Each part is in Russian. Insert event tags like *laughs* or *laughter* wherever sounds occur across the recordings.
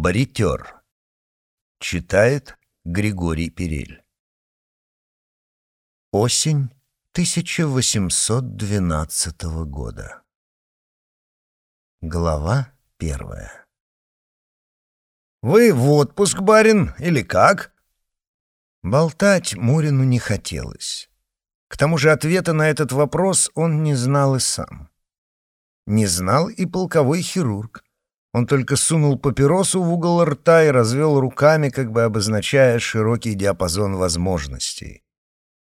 Бритер. Читает Григорий Перель. Осень 1812 года. Глава первая. «Вы в отпуск, барин, или как?» Болтать Мурину не хотелось. К тому же ответа на этот вопрос он не знал и сам. Не знал и полковой хирург. Он только сунул папиросу в угол рта и развел руками, как бы обозначая широкий диапазон возможностей.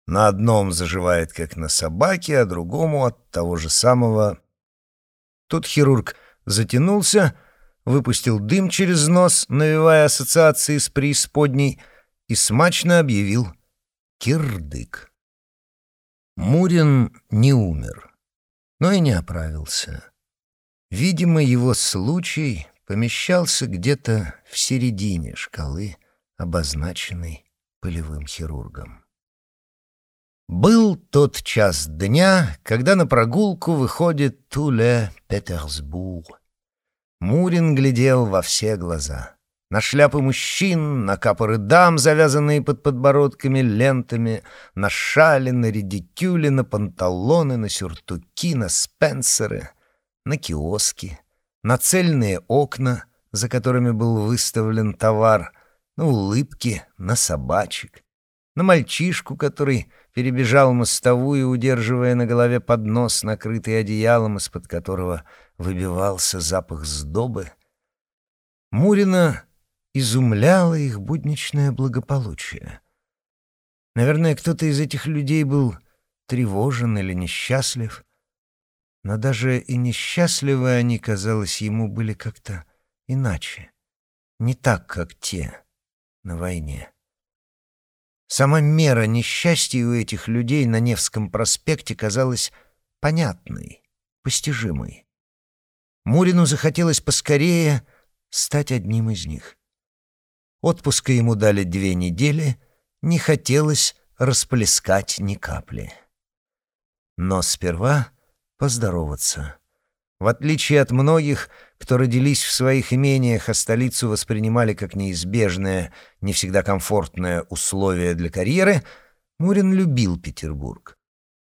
На одном заживает, как на собаке, а другому от того же самого. Тут хирург затянулся, выпустил дым через нос, навевая ассоциации с преисподней, и смачно объявил «Кирдык». Мурин не умер, но и не оправился. Видимо, его случай помещался где-то в середине шкалы, обозначенной полевым хирургом. Был тот час дня, когда на прогулку выходит Туле Петерсбург. Мурин глядел во все глаза. На шляпы мужчин, на капоры дам, завязанные под подбородками лентами, на шали, на редикюли, на панталоны, на сюртуки, на спенсеры — на киоски, на цельные окна, за которыми был выставлен товар, на улыбки, на собачек, на мальчишку, который перебежал мостовую, удерживая на голове поднос, накрытый одеялом, из-под которого выбивался запах сдобы. Мурина изумляло их будничное благополучие. Наверное, кто-то из этих людей был тревожен или несчастлив — но даже и несчастливы они, казалось, ему были как-то иначе. Не так, как те на войне. Сама мера несчастья у этих людей на Невском проспекте казалась понятной, постижимой. Мурину захотелось поскорее стать одним из них. Отпуска ему дали две недели, не хотелось расплескать ни капли. Но сперва поздороваться. В отличие от многих, кто родились в своих имениях, а столицу воспринимали как неизбежное, не всегда комфортное условие для карьеры, Мурин любил Петербург.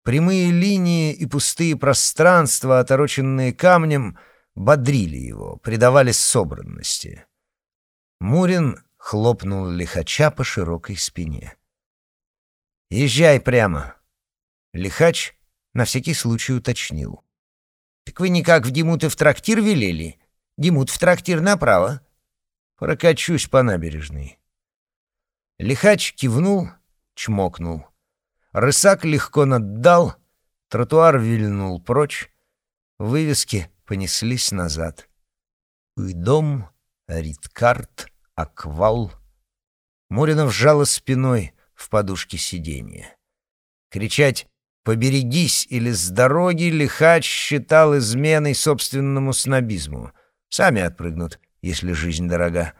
Прямые линии и пустые пространства, отороченные камнем, бодрили его, придавали собранности. Мурин хлопнул лихача по широкой спине. «Езжай прямо!» Лихач на всякий случай уточнил. «Так вы никак в Димуты в трактир велели? Димут в трактир направо». «Прокачусь по набережной». Лихач кивнул, чмокнул. Рысак легко наддал, тротуар вильнул прочь, вывески понеслись назад. Уйдом, Риткарт, Аквал. Муринов вжала спиной в подушке сиденья. Кричать «Поберегись» или «С дороги» лихач считал изменой собственному снобизму. Сами отпрыгнут, если жизнь дорога.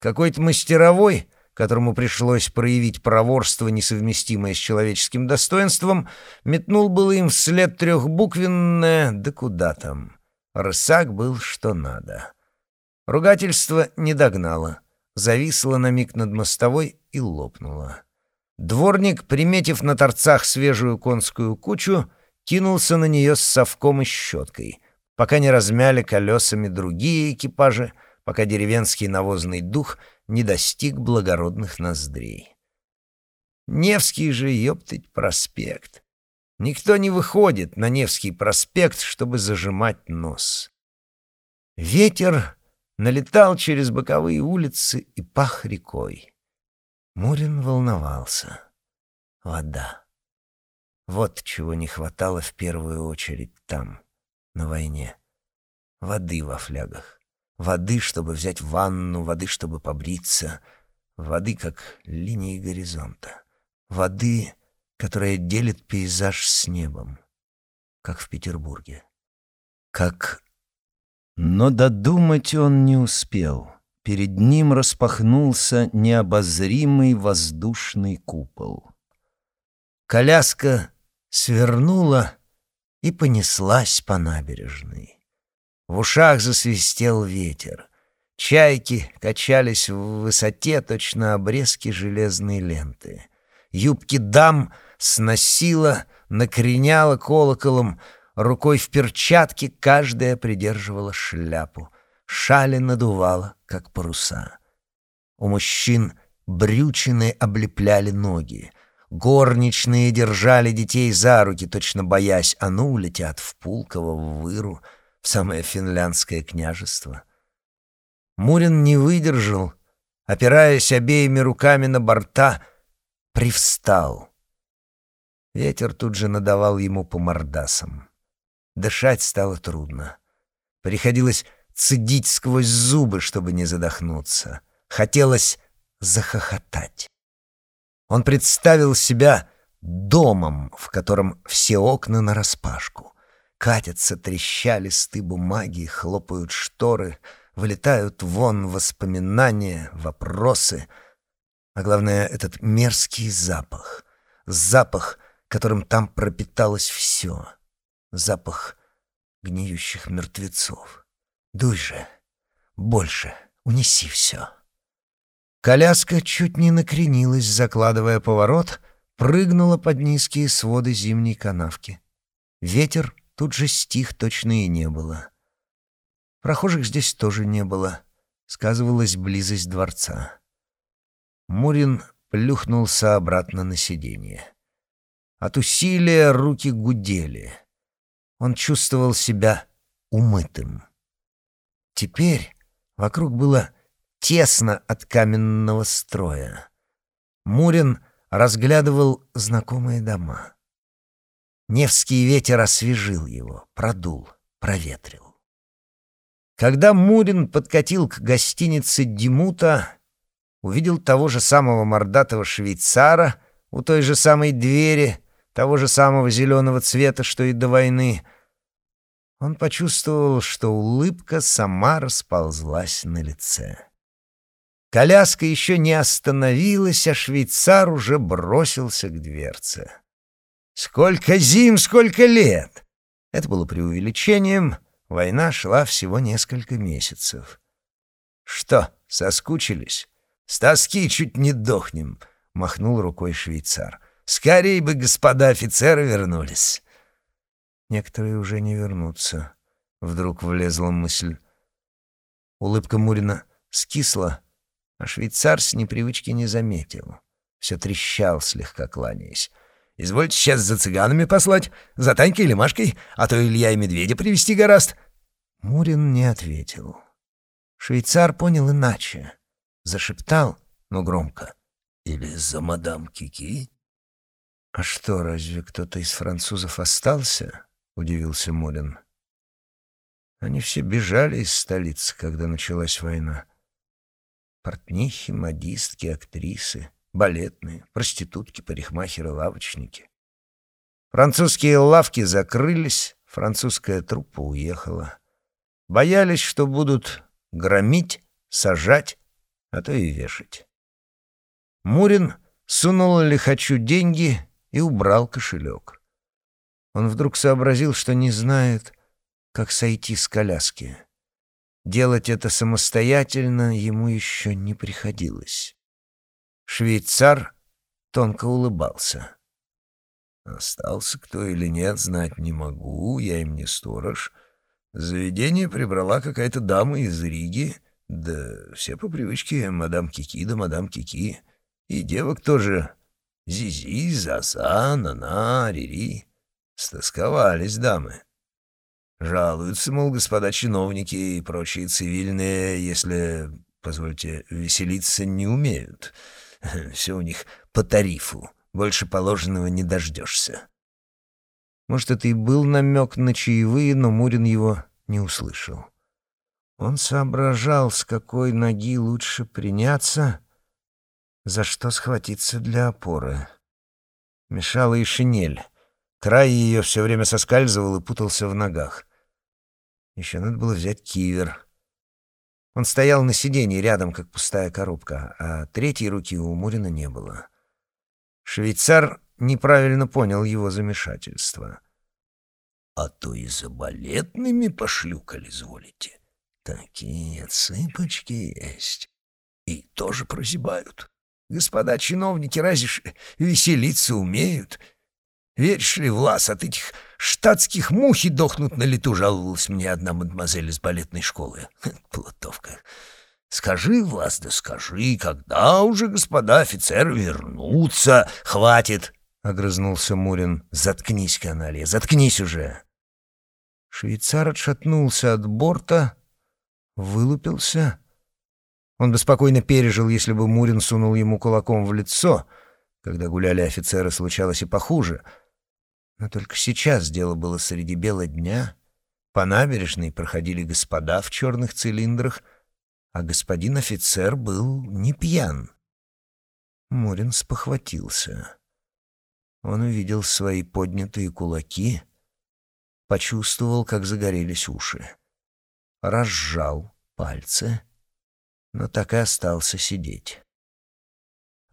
Какой-то мастеровой, которому пришлось проявить проворство, несовместимое с человеческим достоинством, метнул было им вслед трехбуквенное «Да куда там?» Рысак был что надо. Ругательство не догнало, зависло на миг над мостовой и лопнуло. Дворник, приметив на торцах свежую конскую кучу, кинулся на нее с совком и щеткой, пока не размяли колесами другие экипажи, пока деревенский навозный дух не достиг благородных ноздрей. Невский же, ёптыть, проспект. Никто не выходит на Невский проспект, чтобы зажимать нос. Ветер налетал через боковые улицы и пах рекой. Мурин волновался. Вода. Вот чего не хватало в первую очередь там, на войне. Воды во флягах. Воды, чтобы взять ванну, воды, чтобы побриться. Воды, как линии горизонта. Воды, которая делит пейзаж с небом. Как в Петербурге. Как... Но додумать он не успел перед ним распахнулся необозримый воздушный купол. Коляска свернула и понеслась по набережной. В ушах засвистел ветер. Чайки качались в высоте точно обрезки железной ленты. Юбки дам сносила, накреняла колоколом, рукой в перчатке каждая придерживала шляпу. Шали надувала, как паруса. У мужчин брючины облепляли ноги. Горничные держали детей за руки, точно боясь, а ну улетят в Пулково, в Выру, в самое финляндское княжество. Мурин не выдержал, опираясь обеими руками на борта, привстал. Ветер тут же надавал ему по мордасам. Дышать стало трудно. Приходилось цедить сквозь зубы, чтобы не задохнуться. Хотелось захохотать. Он представил себя домом, в котором все окна нараспашку. Катятся, треща листы бумаги, хлопают шторы, вылетают вон воспоминания, вопросы. А главное, этот мерзкий запах. Запах, которым там пропиталось все. Запах гниющих мертвецов. Дуй же, больше, унеси все. Коляска чуть не накренилась, закладывая поворот, прыгнула под низкие своды зимней канавки. Ветер тут же стих точно и не было. Прохожих здесь тоже не было. Сказывалась близость дворца. Мурин плюхнулся обратно на сиденье. От усилия руки гудели. Он чувствовал себя умытым. Теперь вокруг было тесно от каменного строя. Мурин разглядывал знакомые дома. Невский ветер освежил его, продул, проветрил. Когда Мурин подкатил к гостинице Димута, увидел того же самого мордатого швейцара у той же самой двери, того же самого зеленого цвета, что и до войны, он почувствовал, что улыбка сама расползлась на лице. Коляска еще не остановилась, а швейцар уже бросился к дверце. «Сколько зим, сколько лет!» Это было преувеличением. Война шла всего несколько месяцев. «Что, соскучились? С тоски чуть не дохнем», — махнул рукой швейцар. «Скорей бы господа офицеры вернулись». Некоторые уже не вернутся. Вдруг влезла мысль. Улыбка Мурина скисла, а швейцар с непривычки не заметил. Все трещал, слегка кланяясь. «Извольте сейчас за цыганами послать, за Танькой или Машкой, а то Илья и медведя привести гораст». Мурин не ответил. Швейцар понял иначе. Зашептал, но громко. «Или за мадам Кики?» «А что, разве кто-то из французов остался?» — удивился Мурин. Они все бежали из столицы, когда началась война. Портнихи, модистки, актрисы, балетные, проститутки, парикмахеры, лавочники. Французские лавки закрылись, французская труппа уехала. Боялись, что будут громить, сажать, а то и вешать. Мурин сунул лихачу деньги и убрал кошелек. Он вдруг сообразил, что не знает, как сойти с коляски. Делать это самостоятельно ему еще не приходилось. Швейцар тонко улыбался. Остался кто или нет, знать не могу, я им не сторож. Заведение прибрала какая-то дама из Риги, да все по привычке мадам Кики да мадам Кики. И девок тоже. Зизи, Заза, Нана, Рири. Стосковались дамы. Жалуются, мол, господа чиновники и прочие цивильные, если, позвольте, веселиться не умеют. *laughs* Все у них по тарифу. Больше положенного не дождешься. Может, это и был намек на чаевые, но Мурин его не услышал. Он соображал, с какой ноги лучше приняться, за что схватиться для опоры. Мешала и шинель. Край ее все время соскальзывал и путался в ногах. Еще надо было взять кивер. Он стоял на сиденье рядом, как пустая коробка, а третьей руки у Мурина не было. Швейцар неправильно понял его замешательство. — А то и за балетными пошлюкали, изволите. Такие цыпочки есть. И тоже прозябают. Господа чиновники разве веселиться умеют? Веришь ли, Влас, от этих штатских мухи дохнут на лету, жаловалась мне одна мадемуазель из балетной школы. *laughs* Плутовка. Скажи, Влас, да скажи, когда уже господа офицеры вернутся? Хватит, — огрызнулся Мурин. Заткнись, каналья, заткнись уже. Швейцар отшатнулся от борта, вылупился. Он бы спокойно пережил, если бы Мурин сунул ему кулаком в лицо. Когда гуляли офицеры, случалось и похуже. Но только сейчас дело было среди бела дня. По набережной проходили господа в черных цилиндрах, а господин офицер был не пьян. Мурин спохватился. Он увидел свои поднятые кулаки — почувствовал, как загорелись уши. Разжал пальцы, но так и остался сидеть.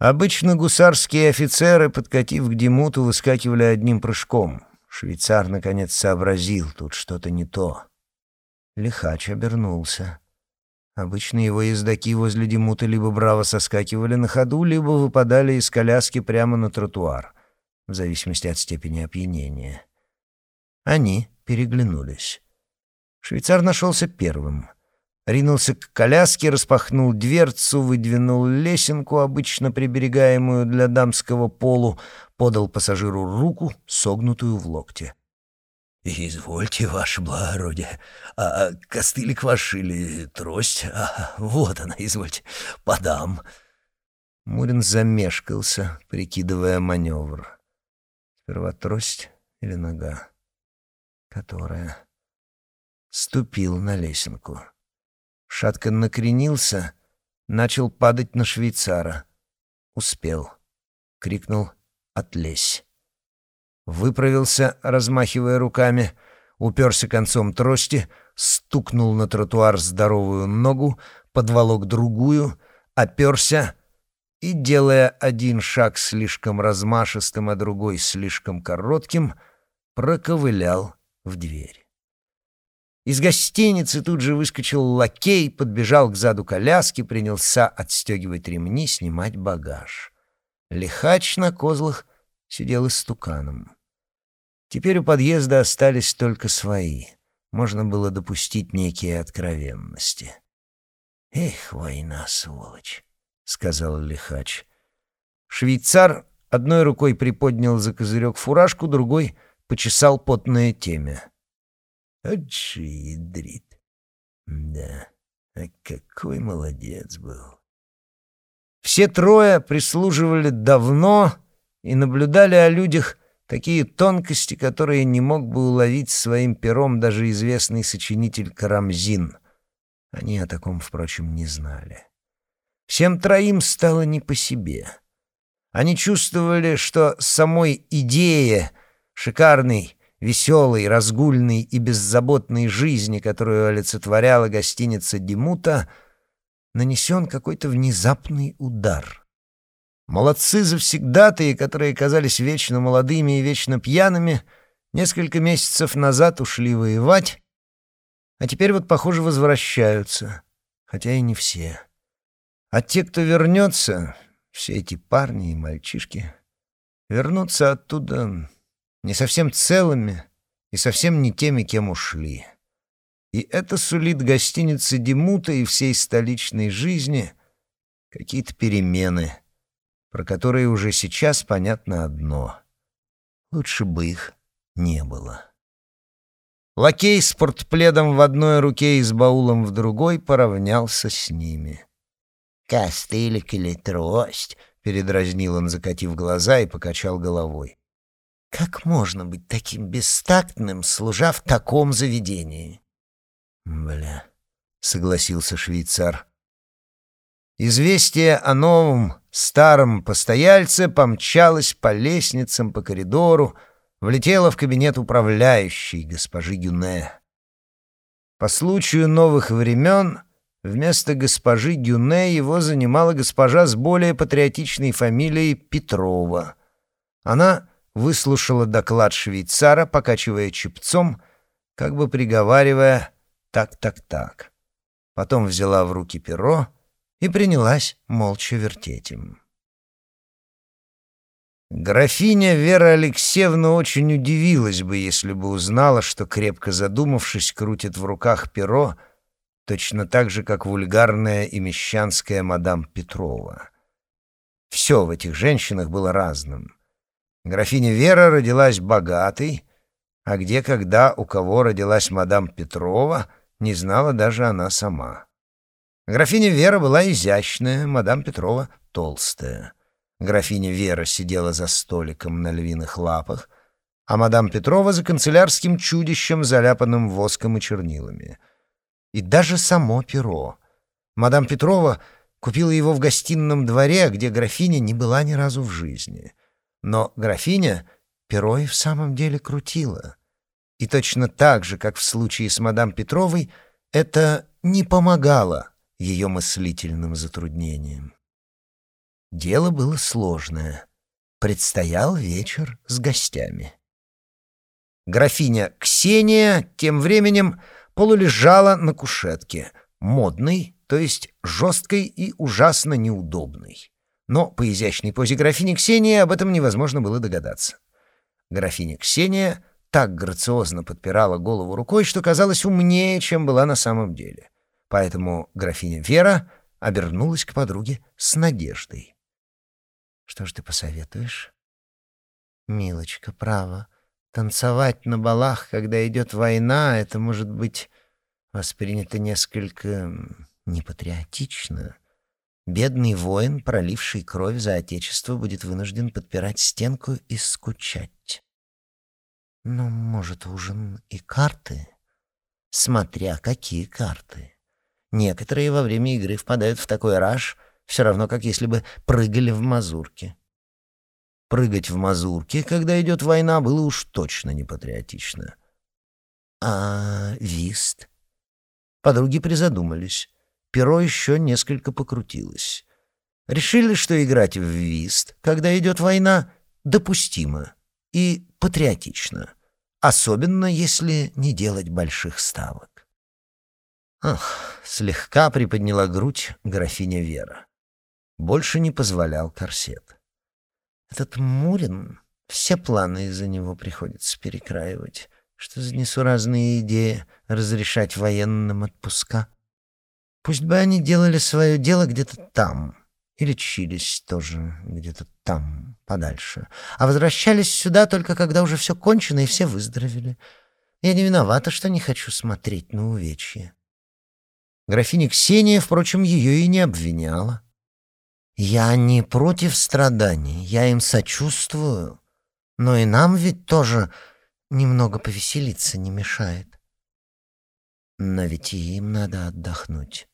Обычно гусарские офицеры, подкатив к Димуту, выскакивали одним прыжком. Швейцар, наконец, сообразил, тут что-то не то. Лихач обернулся. Обычно его ездаки возле Димута либо браво соскакивали на ходу, либо выпадали из коляски прямо на тротуар, в зависимости от степени опьянения. Они переглянулись. Швейцар нашелся первым. Ринулся к коляске, распахнул дверцу, выдвинул лесенку, обычно приберегаемую для дамского полу, подал пассажиру руку, согнутую в локте. «Извольте, ваше благородие. А костылик ваш или трость? А, вот она, извольте, подам». Мурин замешкался, прикидывая маневр. Сперва трость или нога которая... Ступил на лесенку. Шатко накренился, начал падать на швейцара. Успел. Крикнул «Отлезь!». Выправился, размахивая руками, уперся концом трости, стукнул на тротуар здоровую ногу, подволок другую, оперся и, делая один шаг слишком размашистым, а другой слишком коротким, проковылял в дверь. Из гостиницы тут же выскочил лакей, подбежал к заду коляски, принялся отстегивать ремни, снимать багаж. Лихач на козлах сидел истуканом. Теперь у подъезда остались только свои. Можно было допустить некие откровенности. «Эх, война, сволочь!» — сказал Лихач. Швейцар одной рукой приподнял за козырек фуражку, другой почесал потное темя. Отчи ядрит. Да, а какой молодец был. Все трое прислуживали давно и наблюдали о людях такие тонкости, которые не мог бы уловить своим пером даже известный сочинитель Карамзин. Они о таком, впрочем, не знали. Всем троим стало не по себе. Они чувствовали, что самой идее — шикарной, веселой, разгульной и беззаботной жизни, которую олицетворяла гостиница Димута, нанесен какой-то внезапный удар. Молодцы завсегдатые, которые казались вечно молодыми и вечно пьяными, несколько месяцев назад ушли воевать, а теперь вот, похоже, возвращаются, хотя и не все. А те, кто вернется, все эти парни и мальчишки, вернутся оттуда не совсем целыми и совсем не теми, кем ушли. И это сулит гостинице Демута и всей столичной жизни какие-то перемены, про которые уже сейчас понятно одно. Лучше бы их не было. Лакей с портпледом в одной руке и с баулом в другой поравнялся с ними. «Костылик или трость?» — передразнил он, закатив глаза и покачал головой. Как можно быть таким бестактным, служа в таком заведении? Бля, согласился швейцар. Известие о новом старом постояльце помчалось по лестницам, по коридору, влетело в кабинет управляющей госпожи Гюне. По случаю новых времен вместо госпожи Гюне его занимала госпожа с более патриотичной фамилией Петрова. Она выслушала доклад швейцара, покачивая чепцом, как бы приговаривая «так-так-так». потом взяла в руки перо и принялась молча вертеть им. Графиня Вера Алексеевна очень удивилась бы, если бы узнала, что, крепко задумавшись, крутит в руках перо, точно так же, как вульгарная и мещанская мадам Петрова. Все в этих женщинах было разным. Графиня Вера родилась богатой, а где, когда, у кого родилась мадам Петрова, не знала даже она сама. Графиня Вера была изящная, мадам Петрова — толстая. Графиня Вера сидела за столиком на львиных лапах, а мадам Петрова за канцелярским чудищем, заляпанным воском и чернилами. И даже само перо. Мадам Петрова купила его в гостином дворе, где графиня не была ни разу в жизни. Но графиня перо и в самом деле крутила. И точно так же, как в случае с мадам Петровой, это не помогало ее мыслительным затруднениям. Дело было сложное. Предстоял вечер с гостями. Графиня Ксения тем временем полулежала на кушетке, модной, то есть жесткой и ужасно неудобной. Но по изящной позе графини Ксении об этом невозможно было догадаться. Графиня Ксения так грациозно подпирала голову рукой, что казалась умнее, чем была на самом деле. Поэтому графиня Вера обернулась к подруге с надеждой. Что ж ты посоветуешь? Милочка, право. Танцевать на балах, когда идет война, это может быть воспринято несколько непатриотично. Бедный воин, проливший кровь за отечество, будет вынужден подпирать стенку и скучать. Ну, может, ужин и карты? Смотря какие карты. Некоторые во время игры впадают в такой раж, все равно, как если бы прыгали в мазурке. Прыгать в мазурке, когда идет война, было уж точно не патриотично. А вист? Подруги призадумались. Перо еще несколько покрутилось. Решили, что играть в вист, когда идет война, допустимо и патриотично, особенно если не делать больших ставок. Ах, слегка приподняла грудь графиня Вера больше не позволял корсет. Этот Мурин, все планы из-за него приходится перекраивать. Что за несуразные идеи разрешать военным отпуска? Пусть бы они делали свое дело где-то там, и лечились тоже где-то там, подальше, а возвращались сюда только когда уже все кончено и все выздоровели. Я не виновата, что не хочу смотреть на увечья. Графиня Ксения, впрочем, ее и не обвиняла. Я не против страданий, я им сочувствую. Но и нам ведь тоже немного повеселиться не мешает. Но ведь и им надо отдохнуть.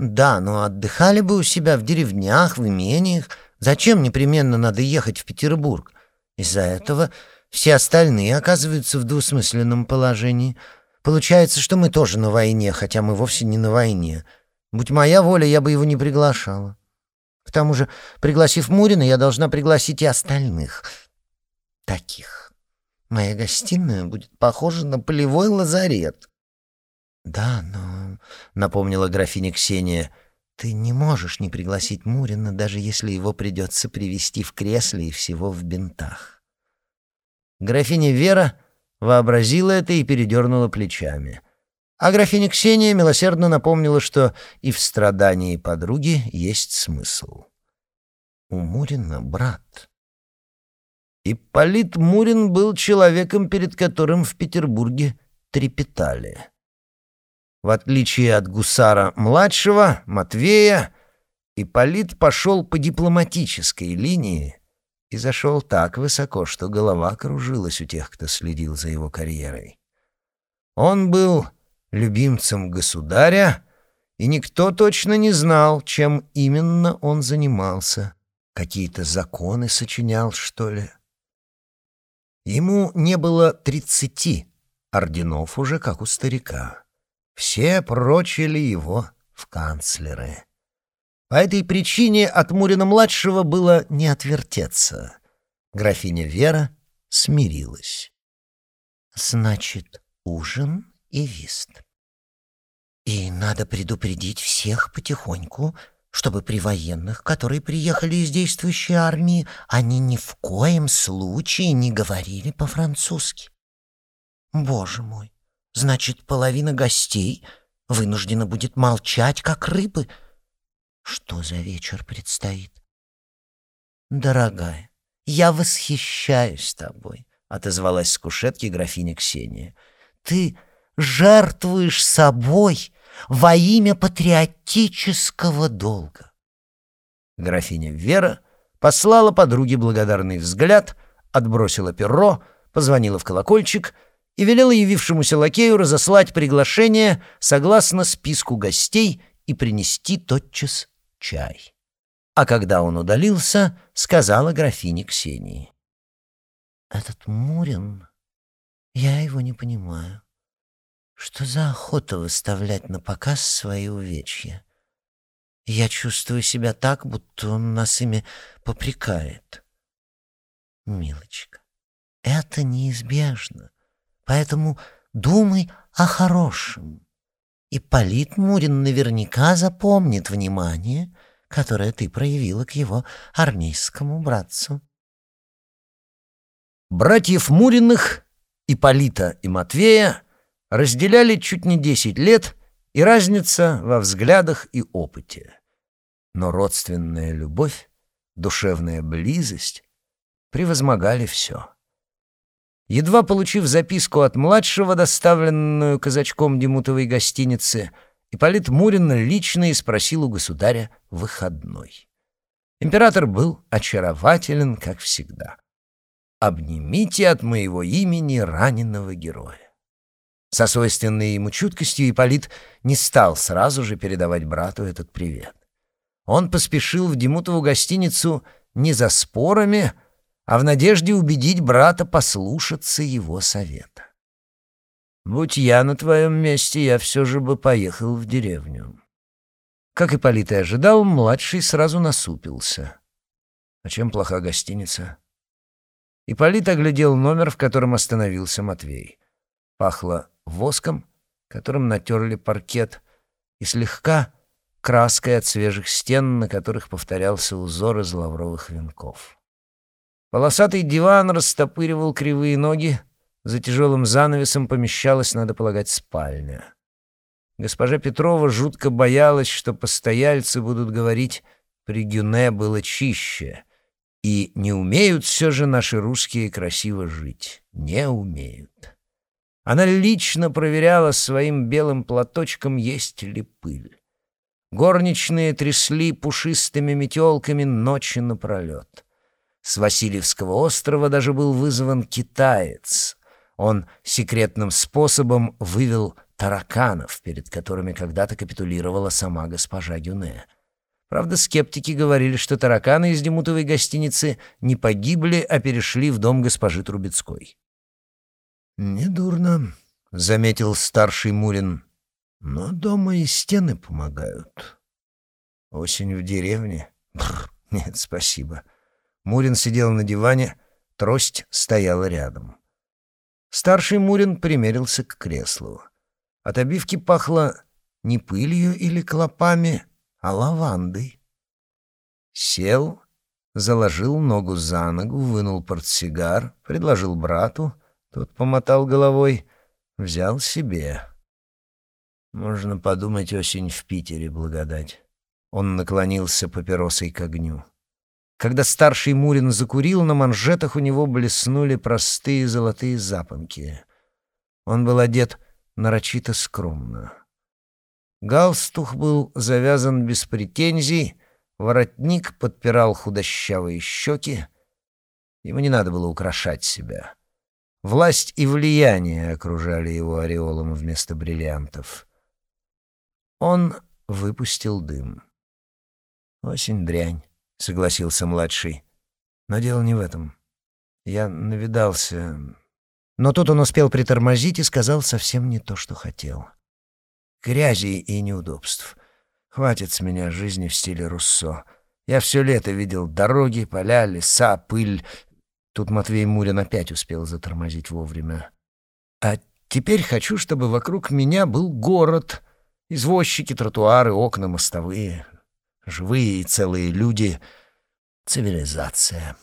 Да, но отдыхали бы у себя в деревнях, в имениях. Зачем непременно надо ехать в Петербург? Из-за этого все остальные оказываются в двусмысленном положении. Получается, что мы тоже на войне, хотя мы вовсе не на войне. Будь моя воля, я бы его не приглашала. К тому же, пригласив Мурина, я должна пригласить и остальных. Таких. Моя гостиная будет похожа на полевой лазарет. «Да, но...» — напомнила графиня Ксения. «Ты не можешь не пригласить Мурина, даже если его придется привести в кресле и всего в бинтах». Графиня Вера вообразила это и передернула плечами — а графиня Ксения милосердно напомнила, что и в страдании подруги есть смысл. У Мурина брат. Ипполит Мурин был человеком, перед которым в Петербурге трепетали. В отличие от гусара-младшего, Матвея, Ипполит пошел по дипломатической линии и зашел так высоко, что голова кружилась у тех, кто следил за его карьерой. Он был любимцем государя, и никто точно не знал, чем именно он занимался. Какие-то законы сочинял, что ли? Ему не было тридцати, орденов уже как у старика. Все прочили его в канцлеры. По этой причине от Мурина-младшего было не отвертеться. Графиня Вера смирилась. «Значит, ужин?» и вист. И надо предупредить всех потихоньку, чтобы при военных, которые приехали из действующей армии, они ни в коем случае не говорили по-французски. Боже мой, значит, половина гостей вынуждена будет молчать, как рыбы. Что за вечер предстоит? Дорогая, я восхищаюсь тобой, отозвалась с кушетки графиня Ксения. Ты жертвуешь собой во имя патриотического долга. Графиня Вера послала подруге благодарный взгляд, отбросила перо, позвонила в колокольчик и велела явившемуся лакею разослать приглашение согласно списку гостей и принести тотчас чай. А когда он удалился, сказала графине Ксении. «Этот Мурин, я его не понимаю. Что за охота выставлять на показ свои увечья? Я чувствую себя так, будто он нас ими попрекает. Милочка, это неизбежно, поэтому думай о хорошем. И Полит Мурин наверняка запомнит внимание, которое ты проявила к его армейскому братцу. Братьев Муриных, Ипполита и Матвея, разделяли чуть не десять лет и разница во взглядах и опыте. Но родственная любовь, душевная близость превозмогали все. Едва получив записку от младшего, доставленную казачком Демутовой гостиницы, Ипполит Мурин лично и спросил у государя выходной. Император был очарователен, как всегда. «Обнимите от моего имени раненого героя». Со свойственной ему чуткостью Ипполит не стал сразу же передавать брату этот привет. Он поспешил в Демутову гостиницу не за спорами, а в надежде убедить брата послушаться его совета. «Будь я на твоем месте, я все же бы поехал в деревню». Как Ипполит и ожидал, младший сразу насупился. «А чем плоха гостиница?» Ипполит оглядел номер, в котором остановился Матвей. Пахло воском, которым натерли паркет, и слегка краской от свежих стен, на которых повторялся узор из лавровых венков. Полосатый диван растопыривал кривые ноги, за тяжелым занавесом помещалась, надо полагать, спальня. Госпожа Петрова жутко боялась, что постояльцы будут говорить «при Гюне было чище», и не умеют все же наши русские красиво жить. Не умеют. Она лично проверяла своим белым платочком, есть ли пыль. Горничные трясли пушистыми метелками ночи напролет. С Васильевского острова даже был вызван китаец. Он секретным способом вывел тараканов, перед которыми когда-то капитулировала сама госпожа Гюне. Правда, скептики говорили, что тараканы из Демутовой гостиницы не погибли, а перешли в дом госпожи Трубецкой. «Недурно», — заметил старший Мурин. «Но дома и стены помогают». «Осень в деревне?» Бррр, «Нет, спасибо». Мурин сидел на диване, трость стояла рядом. Старший Мурин примерился к креслу. От обивки пахло не пылью или клопами, а лавандой. Сел, заложил ногу за ногу, вынул портсигар, предложил брату — тот помотал головой, взял себе. Можно подумать, осень в Питере благодать. Он наклонился папиросой к огню. Когда старший Мурин закурил, на манжетах у него блеснули простые золотые запонки. Он был одет нарочито скромно. Галстух был завязан без претензий, воротник подпирал худощавые щеки. Ему не надо было украшать себя. Власть и влияние окружали его ореолом вместо бриллиантов. Он выпустил дым. «Осень дрянь», — согласился младший. «Но дело не в этом. Я навидался...» Но тут он успел притормозить и сказал совсем не то, что хотел. «Грязи и неудобств. Хватит с меня жизни в стиле Руссо. Я все лето видел дороги, поля, леса, пыль, Тут Матвей Мурин опять успел затормозить вовремя. «А теперь хочу, чтобы вокруг меня был город. Извозчики, тротуары, окна, мостовые, живые и целые люди, цивилизация.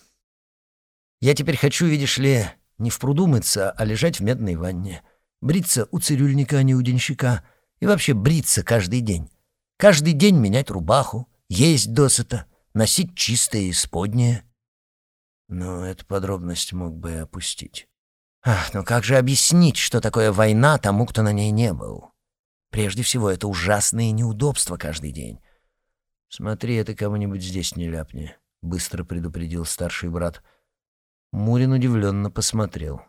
Я теперь хочу, видишь ли, не в пруду мыться, а лежать в медной ванне. Бриться у цирюльника, а не у денщика. И вообще бриться каждый день. Каждый день менять рубаху, есть досыта, носить чистое и споднее. Но эту подробность мог бы опустить. Ах, ну как же объяснить, что такое война тому, кто на ней не был? Прежде всего, это ужасные неудобства каждый день. «Смотри, это кому-нибудь здесь не ляпни», — быстро предупредил старший брат. Мурин удивленно посмотрел.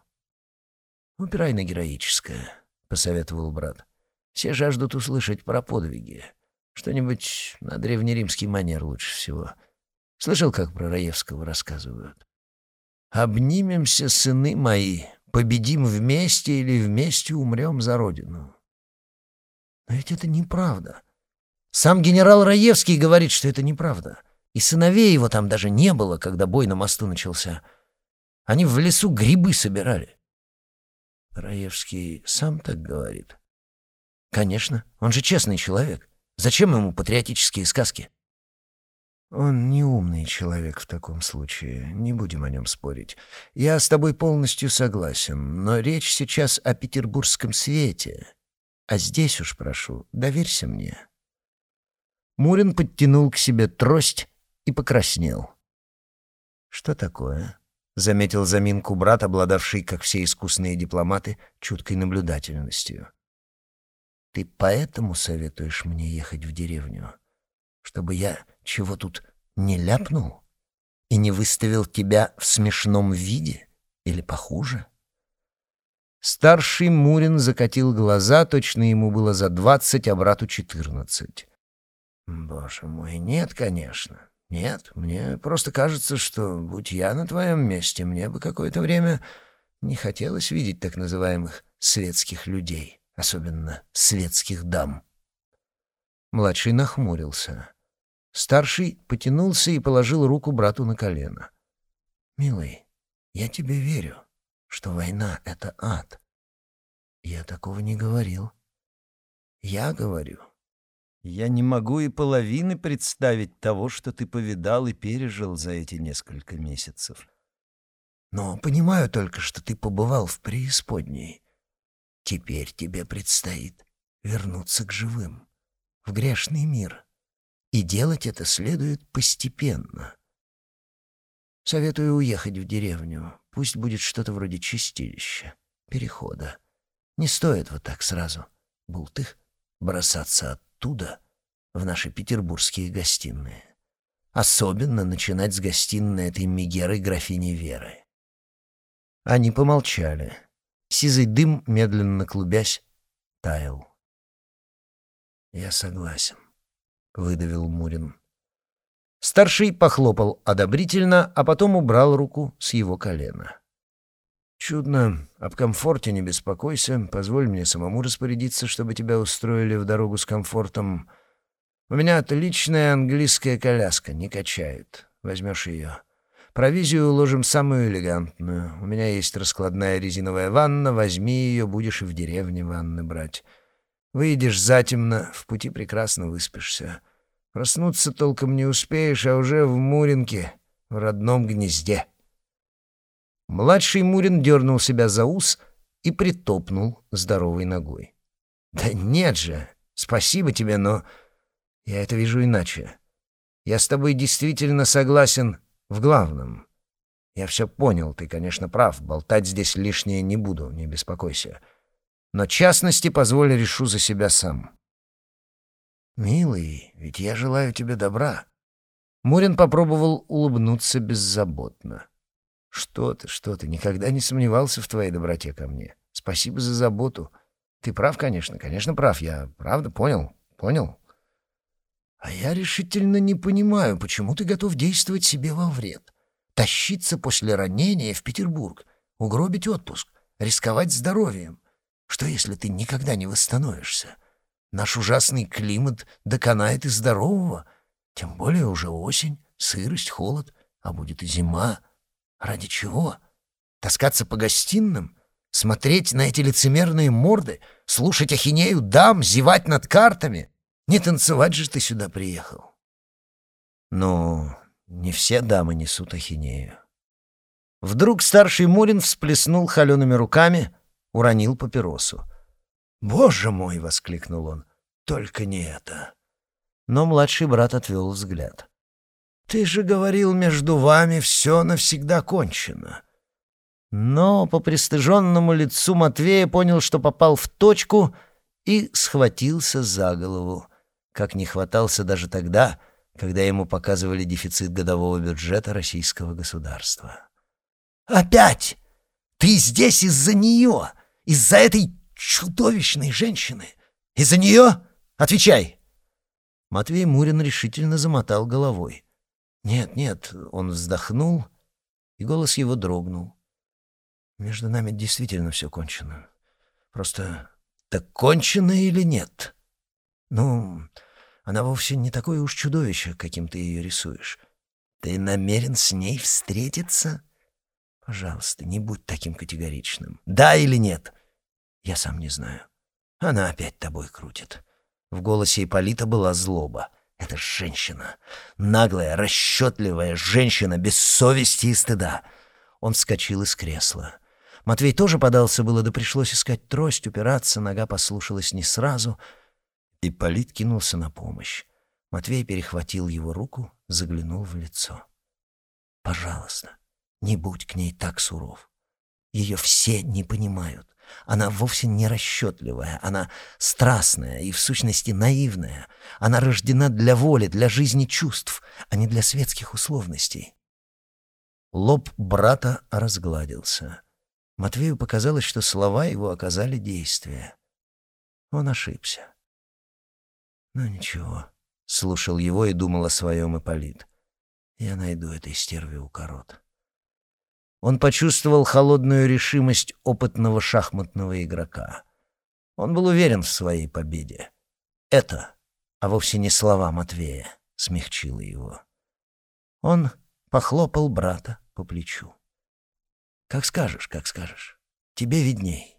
«Упирай на героическое», — посоветовал брат. «Все жаждут услышать про подвиги. Что-нибудь на древнеримский манер лучше всего. Слышал, как про Раевского рассказывают? «Обнимемся, сыны мои, победим вместе или вместе умрем за родину». Но ведь это неправда. Сам генерал Раевский говорит, что это неправда. И сыновей его там даже не было, когда бой на мосту начался. Они в лесу грибы собирали. Раевский сам так говорит. Конечно, он же честный человек. Зачем ему патриотические сказки? Он не умный человек в таком случае, не будем о нем спорить. Я с тобой полностью согласен, но речь сейчас о петербургском свете. А здесь уж прошу, доверься мне. Мурин подтянул к себе трость и покраснел. Что такое? заметил заминку брат, обладавший, как все искусные дипломаты, чуткой наблюдательностью. Ты поэтому советуешь мне ехать в деревню, чтобы я чего тут не ляпнул и не выставил тебя в смешном виде или похуже? Старший Мурин закатил глаза, точно ему было за двадцать, а брату четырнадцать. «Боже мой, нет, конечно. Нет, мне просто кажется, что, будь я на твоем месте, мне бы какое-то время не хотелось видеть так называемых светских людей, особенно светских дам». Младший нахмурился. Старший потянулся и положил руку брату на колено. «Милый, я тебе верю что война — это ад. Я такого не говорил. Я говорю. Я не могу и половины представить того, что ты повидал и пережил за эти несколько месяцев. Но понимаю только, что ты побывал в преисподней. Теперь тебе предстоит вернуться к живым, в грешный мир. И делать это следует постепенно. Советую уехать в деревню, Пусть будет что-то вроде чистилища, перехода. Не стоит вот так сразу, бултых, бросаться оттуда в наши петербургские гостиные. Особенно начинать с гостиной этой Мегеры графини Веры. Они помолчали. Сизый дым, медленно клубясь, таял. «Я согласен», — выдавил Мурин. Старший похлопал одобрительно, а потом убрал руку с его колена. «Чудно. Об комфорте не беспокойся. Позволь мне самому распорядиться, чтобы тебя устроили в дорогу с комфортом. У меня отличная английская коляска, не качает. Возьмешь ее. Провизию уложим самую элегантную. У меня есть раскладная резиновая ванна. Возьми ее, будешь и в деревне ванны брать. Выйдешь затемно, в пути прекрасно выспишься». Проснуться толком не успеешь, а уже в Муринке, в родном гнезде. Младший Мурин дернул себя за ус и притопнул здоровой ногой. «Да нет же! Спасибо тебе, но я это вижу иначе. Я с тобой действительно согласен в главном. Я все понял, ты, конечно, прав, болтать здесь лишнее не буду, не беспокойся. Но частности позволь решу за себя сам. «Милый, ведь я желаю тебе добра». Мурин попробовал улыбнуться беззаботно. «Что ты, что ты, никогда не сомневался в твоей доброте ко мне. Спасибо за заботу. Ты прав, конечно, конечно, прав. Я правда понял, понял. А я решительно не понимаю, почему ты готов действовать себе во вред. Тащиться после ранения в Петербург, угробить отпуск, рисковать здоровьем. Что, если ты никогда не восстановишься?» Наш ужасный климат доконает и здорового. Тем более уже осень, сырость, холод, а будет и зима. Ради чего? Таскаться по гостиным? Смотреть на эти лицемерные морды, слушать ахинею дам, зевать над картами? Не танцевать же ты сюда приехал. Ну, не все дамы несут ахинею. Вдруг старший Мурин всплеснул холеными руками, уронил папиросу. «Боже мой!» — воскликнул он. «Только не это!» Но младший брат отвел взгляд. «Ты же говорил, между вами все навсегда кончено!» Но по пристыженному лицу Матвея понял, что попал в точку и схватился за голову, как не хватался даже тогда, когда ему показывали дефицит годового бюджета российского государства. «Опять! Ты здесь из-за нее! Из-за этой чудовищной женщины! Из-за нее? Отвечай!» Матвей Мурин решительно замотал головой. «Нет, нет», — он вздохнул, и голос его дрогнул. Между нами действительно все кончено. Просто так кончено или нет? Ну, она вовсе не такое уж чудовище, каким ты ее рисуешь. Ты намерен с ней встретиться? Пожалуйста, не будь таким категоричным. Да или нет? Я сам не знаю. Она опять тобой крутит. В голосе Ипполита была злоба. Это женщина. Наглая, расчетливая женщина, без совести и стыда. Он вскочил из кресла. Матвей тоже подался было, да пришлось искать трость, упираться, нога послушалась не сразу. И Полит кинулся на помощь. Матвей перехватил его руку, заглянул в лицо. «Пожалуйста, не будь к ней так суров. Ее все не понимают. Она вовсе не расчетливая, она страстная и, в сущности, наивная. Она рождена для воли, для жизни чувств, а не для светских условностей». Лоб брата разгладился. Матвею показалось, что слова его оказали действие. Он ошибся. «Ну ничего», — слушал его и думал о своем Ипполит. «Я найду этой стерве у корот». Он почувствовал холодную решимость опытного шахматного игрока. Он был уверен в своей победе. Это, а вовсе не слова Матвея, смягчило его. Он похлопал брата по плечу. Как скажешь, как скажешь. Тебе видней.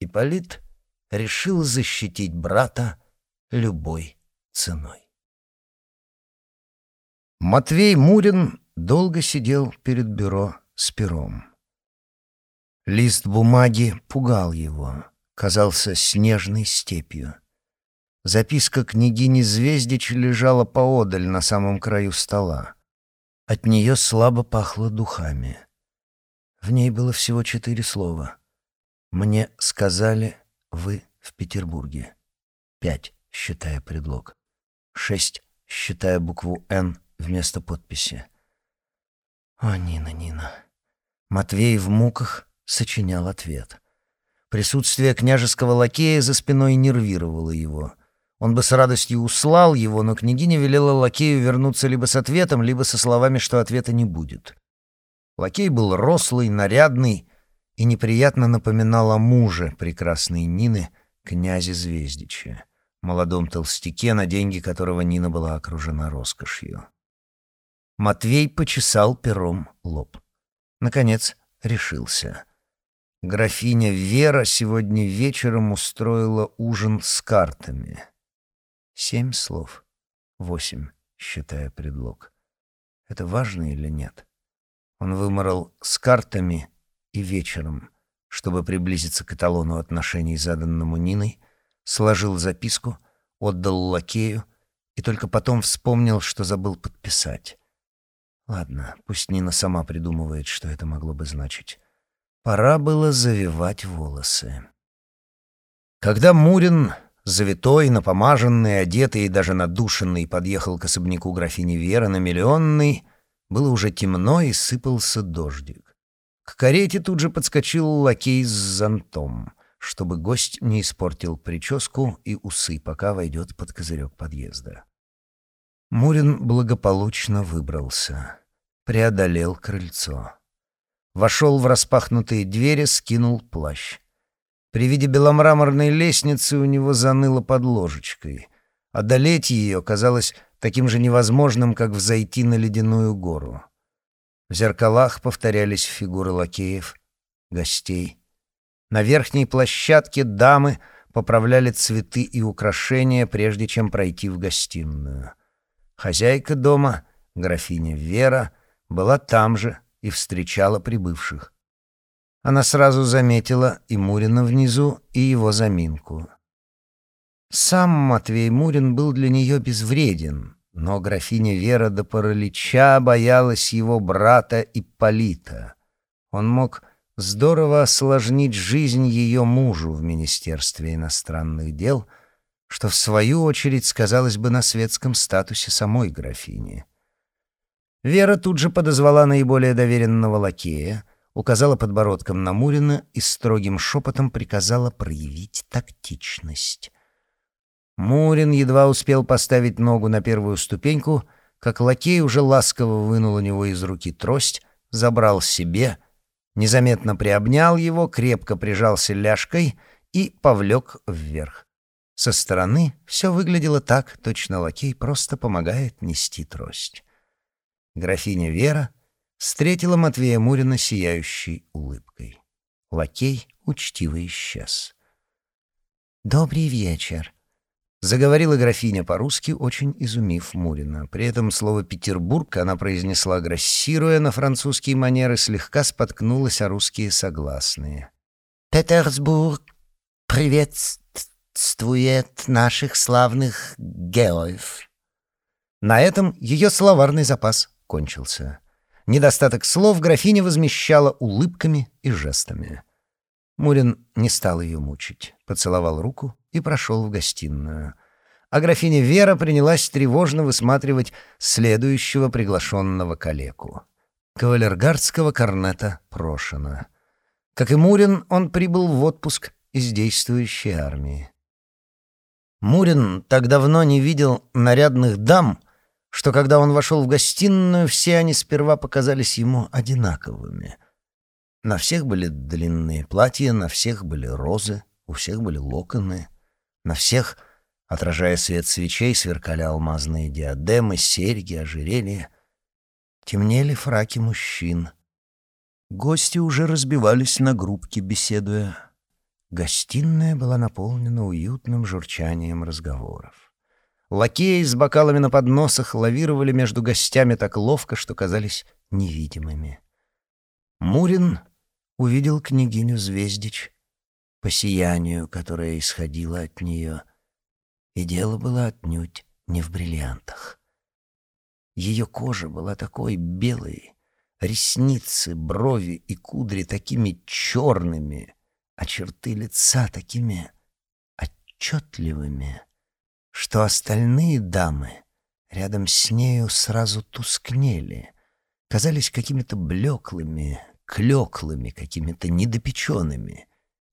Ипполит решил защитить брата любой ценой. Матвей Мурин долго сидел перед бюро с пером. Лист бумаги пугал его, казался снежной степью. Записка княгини Звездич лежала поодаль на самом краю стола. От нее слабо пахло духами. В ней было всего четыре слова. «Мне сказали, вы в Петербурге». Пять, считая предлог. Шесть, считая букву «Н» вместо подписи. О, Нина, Нина. Матвей в муках сочинял ответ. Присутствие княжеского лакея за спиной нервировало его. Он бы с радостью услал его, но княгиня велела лакею вернуться либо с ответом, либо со словами, что ответа не будет. Лакей был рослый, нарядный и неприятно напоминал о муже прекрасной Нины, князе Звездича, молодом толстяке, на деньги которого Нина была окружена роскошью. Матвей почесал пером лоб. Наконец решился. Графиня Вера сегодня вечером устроила ужин с картами. Семь слов. Восемь, считая предлог. Это важно или нет? — он выморал с картами и вечером, чтобы приблизиться к эталону отношений, заданному Ниной, сложил записку, отдал лакею и только потом вспомнил, что забыл подписать. Ладно, пусть Нина сама придумывает, что это могло бы значить. Пора было завивать волосы. Когда Мурин, завитой, напомаженный, одетый и даже надушенный, подъехал к особняку графини Веры на Миллионный, было уже темно и сыпался дождик. К карете тут же подскочил лакей с зонтом, чтобы гость не испортил прическу и усы, пока войдет под козырек подъезда. Мурин благополучно выбрался, преодолел крыльцо. Вошел в распахнутые двери, скинул плащ. При виде беломраморной лестницы у него заныло под ложечкой. Одолеть ее казалось таким же невозможным, как взойти на ледяную гору. В зеркалах повторялись фигуры лакеев, гостей, На верхней площадке дамы поправляли цветы и украшения, прежде чем пройти в гостиную. Хозяйка дома, графиня Вера, была там же и встречала прибывших. Она сразу заметила и Мурина внизу, и его заминку. Сам Матвей Мурин был для нее безвреден, но графиня Вера до паралича боялась его брата Ипполита. Он мог здорово осложнить жизнь ее мужу в Министерстве иностранных дел, что в свою очередь сказалось бы на светском статусе самой графини. Вера тут же подозвала наиболее доверенного лакея, указала подбородком на Мурина и строгим шепотом приказала проявить тактичность. Мурин едва успел поставить ногу на первую ступеньку, как лакей уже ласково вынул у него из руки трость, забрал себе, незаметно приобнял его, крепко прижался ляжкой и повлек вверх. Со стороны все выглядело так, точно лакей просто помогает нести трость. Графиня Вера встретила Матвея Мурина сияющей улыбкой. Лакей учтиво исчез. «Добрый вечер», — заговорила графиня по-русски, очень изумив Мурина. При этом слово «Петербург» она произнесла, грассируя на французские манеры, слегка споткнулась о русские согласные. «Петербург приветствует наших славных героев». На этом ее словарный запас кончился. Недостаток слов графиня возмещала улыбками и жестами. Мурин не стал ее мучить, поцеловал руку и прошел в гостиную. А графиня Вера принялась тревожно высматривать следующего приглашенного калеку. Кавалергардского корнета Прошина. Как и Мурин, он прибыл в отпуск из действующей армии. Мурин так давно не видел нарядных дам — что когда он вошел в гостиную, все они сперва показались ему одинаковыми. На всех были длинные платья, на всех были розы, у всех были локоны, на всех, отражая свет свечей, сверкали алмазные диадемы, серьги, ожерелья. Темнели фраки мужчин. Гости уже разбивались на группки, беседуя. Гостиная была наполнена уютным журчанием разговоров. Лакеи с бокалами на подносах лавировали между гостями так ловко, что казались невидимыми. Мурин увидел княгиню Звездич по сиянию, которое исходило от нее, и дело было отнюдь не в бриллиантах. Ее кожа была такой белой, ресницы, брови и кудри такими черными, а черты лица такими отчетливыми что остальные дамы рядом с нею сразу тускнели, казались какими-то блеклыми, клеклыми, какими-то недопеченными.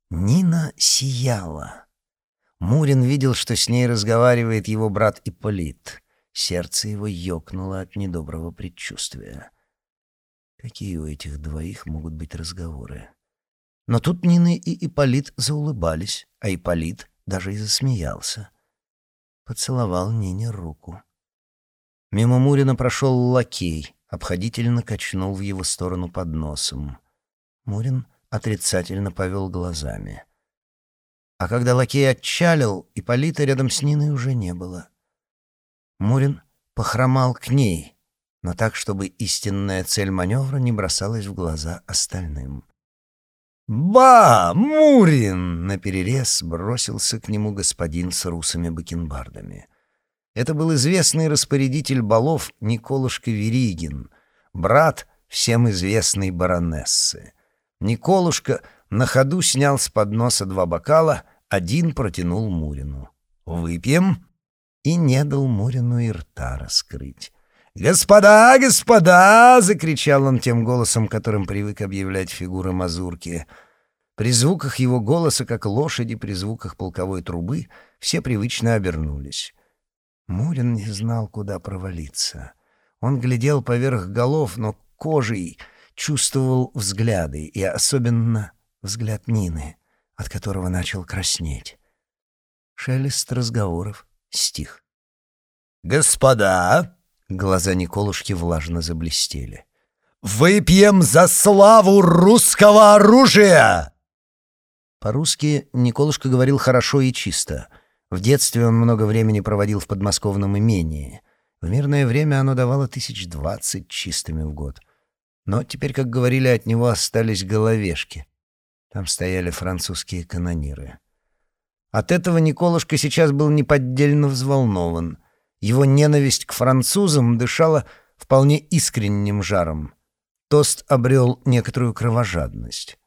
Нина сияла. Мурин видел, что с ней разговаривает его брат Ипполит. Сердце его ёкнуло от недоброго предчувствия. Какие у этих двоих могут быть разговоры? Но тут Нина и Ипполит заулыбались, а Ипполит даже и засмеялся поцеловал Нине руку. Мимо Мурина прошел лакей, обходительно качнул в его сторону под носом. Мурин отрицательно повел глазами. А когда лакей отчалил, Ипполита рядом с Ниной уже не было. Мурин похромал к ней, но так, чтобы истинная цель маневра не бросалась в глаза остальным. «Ба! Мурин!» — наперерез бросился к нему господин с русыми бакенбардами. Это был известный распорядитель балов Николушка Веригин, брат всем известной баронессы. Николушка на ходу снял с подноса два бокала, один протянул Мурину. «Выпьем?» И не дал Мурину и рта раскрыть. «Господа, господа!» — закричал он тем голосом, которым привык объявлять фигуры мазурки. При звуках его голоса, как лошади при звуках полковой трубы, все привычно обернулись. Мурин не знал, куда провалиться. Он глядел поверх голов, но кожей чувствовал взгляды, и особенно взгляд Нины, от которого начал краснеть. Шелест разговоров стих. «Господа!» Глаза Николушки влажно заблестели. «Выпьем за славу русского оружия!» По-русски Николушка говорил хорошо и чисто. В детстве он много времени проводил в подмосковном имении. В мирное время оно давало тысяч двадцать чистыми в год. Но теперь, как говорили, от него остались головешки. Там стояли французские канониры. От этого Николушка сейчас был неподдельно взволнован. Его ненависть к французам дышала вполне искренним жаром. Тост обрел некоторую кровожадность.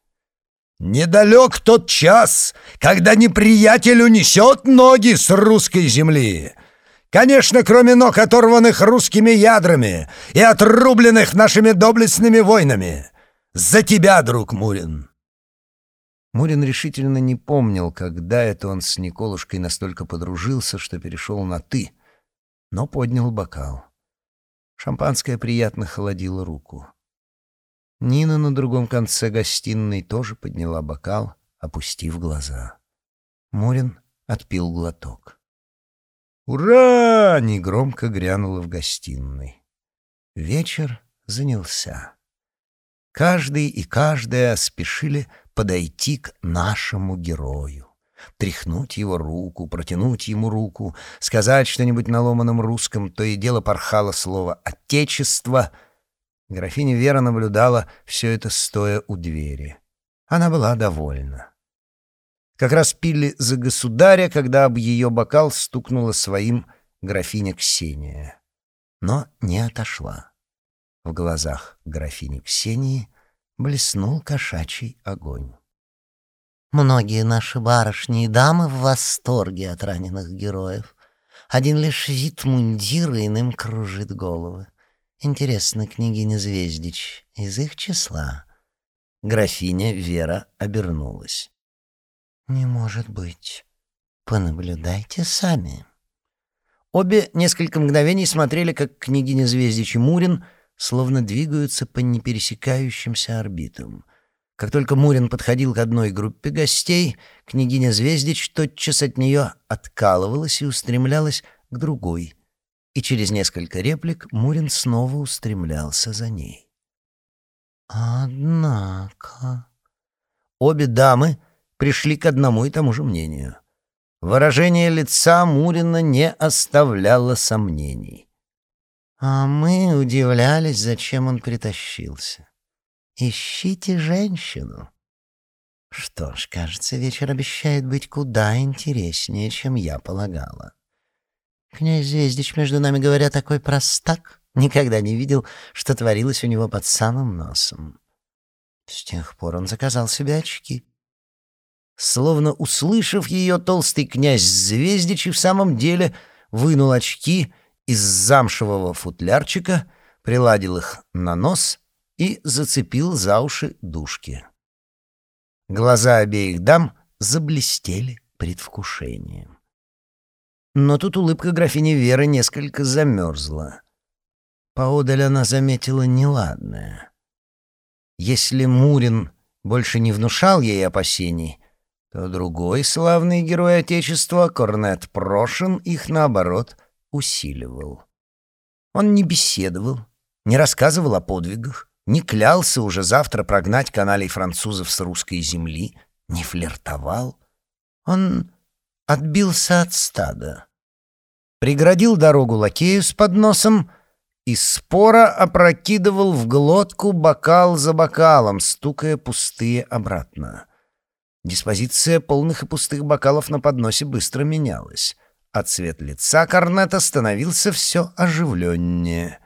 «Недалек тот час, когда неприятель унесет ноги с русской земли. Конечно, кроме ног, оторванных русскими ядрами и отрубленных нашими доблестными войнами. За тебя, друг Мурин!» Мурин решительно не помнил, когда это он с Николушкой настолько подружился, что перешел на «ты», но поднял бокал. Шампанское приятно холодило руку. Нина на другом конце гостиной тоже подняла бокал, опустив глаза. Мурин отпил глоток. «Ура!» — негромко грянуло в гостиной. Вечер занялся. Каждый и каждая спешили подойти к нашему герою, тряхнуть его руку, протянуть ему руку, сказать что-нибудь на ломаном русском, то и дело порхало слово «отечество», — Графиня Вера наблюдала все это стоя у двери. Она была довольна. Как раз пили за государя, когда об ее бокал стукнула своим графиня Ксения. Но не отошла. В глазах графини Ксении блеснул кошачий огонь. Многие наши барышни и дамы в восторге от раненых героев. Один лишь вид мундира иным кружит головы. Интересно, княгиня Звездич из их числа. Графиня Вера обернулась. «Не может быть. Понаблюдайте сами». Обе несколько мгновений смотрели, как княгиня Звездич и Мурин словно двигаются по непересекающимся орбитам. Как только Мурин подходил к одной группе гостей, княгиня Звездич тотчас от нее откалывалась и устремлялась к другой — и через несколько реплик Мурин снова устремлялся за ней. «Однако...» Обе дамы пришли к одному и тому же мнению. Выражение лица Мурина не оставляло сомнений. А мы удивлялись, зачем он притащился. «Ищите женщину». Что ж, кажется, вечер обещает быть куда интереснее, чем я полагала. Князь Звездич, между нами говоря, такой простак. Никогда не видел, что творилось у него под самым носом. С тех пор он заказал себе очки. Словно услышав ее, толстый князь Звездич и в самом деле вынул очки из замшевого футлярчика, приладил их на нос и зацепил за уши дужки. Глаза обеих дам заблестели предвкушением. Но тут улыбка графини Веры несколько замерзла. Поодаль она заметила неладное. Если Мурин больше не внушал ей опасений, то другой славный герой Отечества, Корнет Прошин, их, наоборот, усиливал. Он не беседовал, не рассказывал о подвигах, не клялся уже завтра прогнать каналей французов с русской земли, не флиртовал. Он отбился от стада. Преградил дорогу лакею с подносом и споро опрокидывал в глотку бокал за бокалом, стукая пустые обратно. Диспозиция полных и пустых бокалов на подносе быстро менялась, а цвет лица Корнета становился все оживленнее.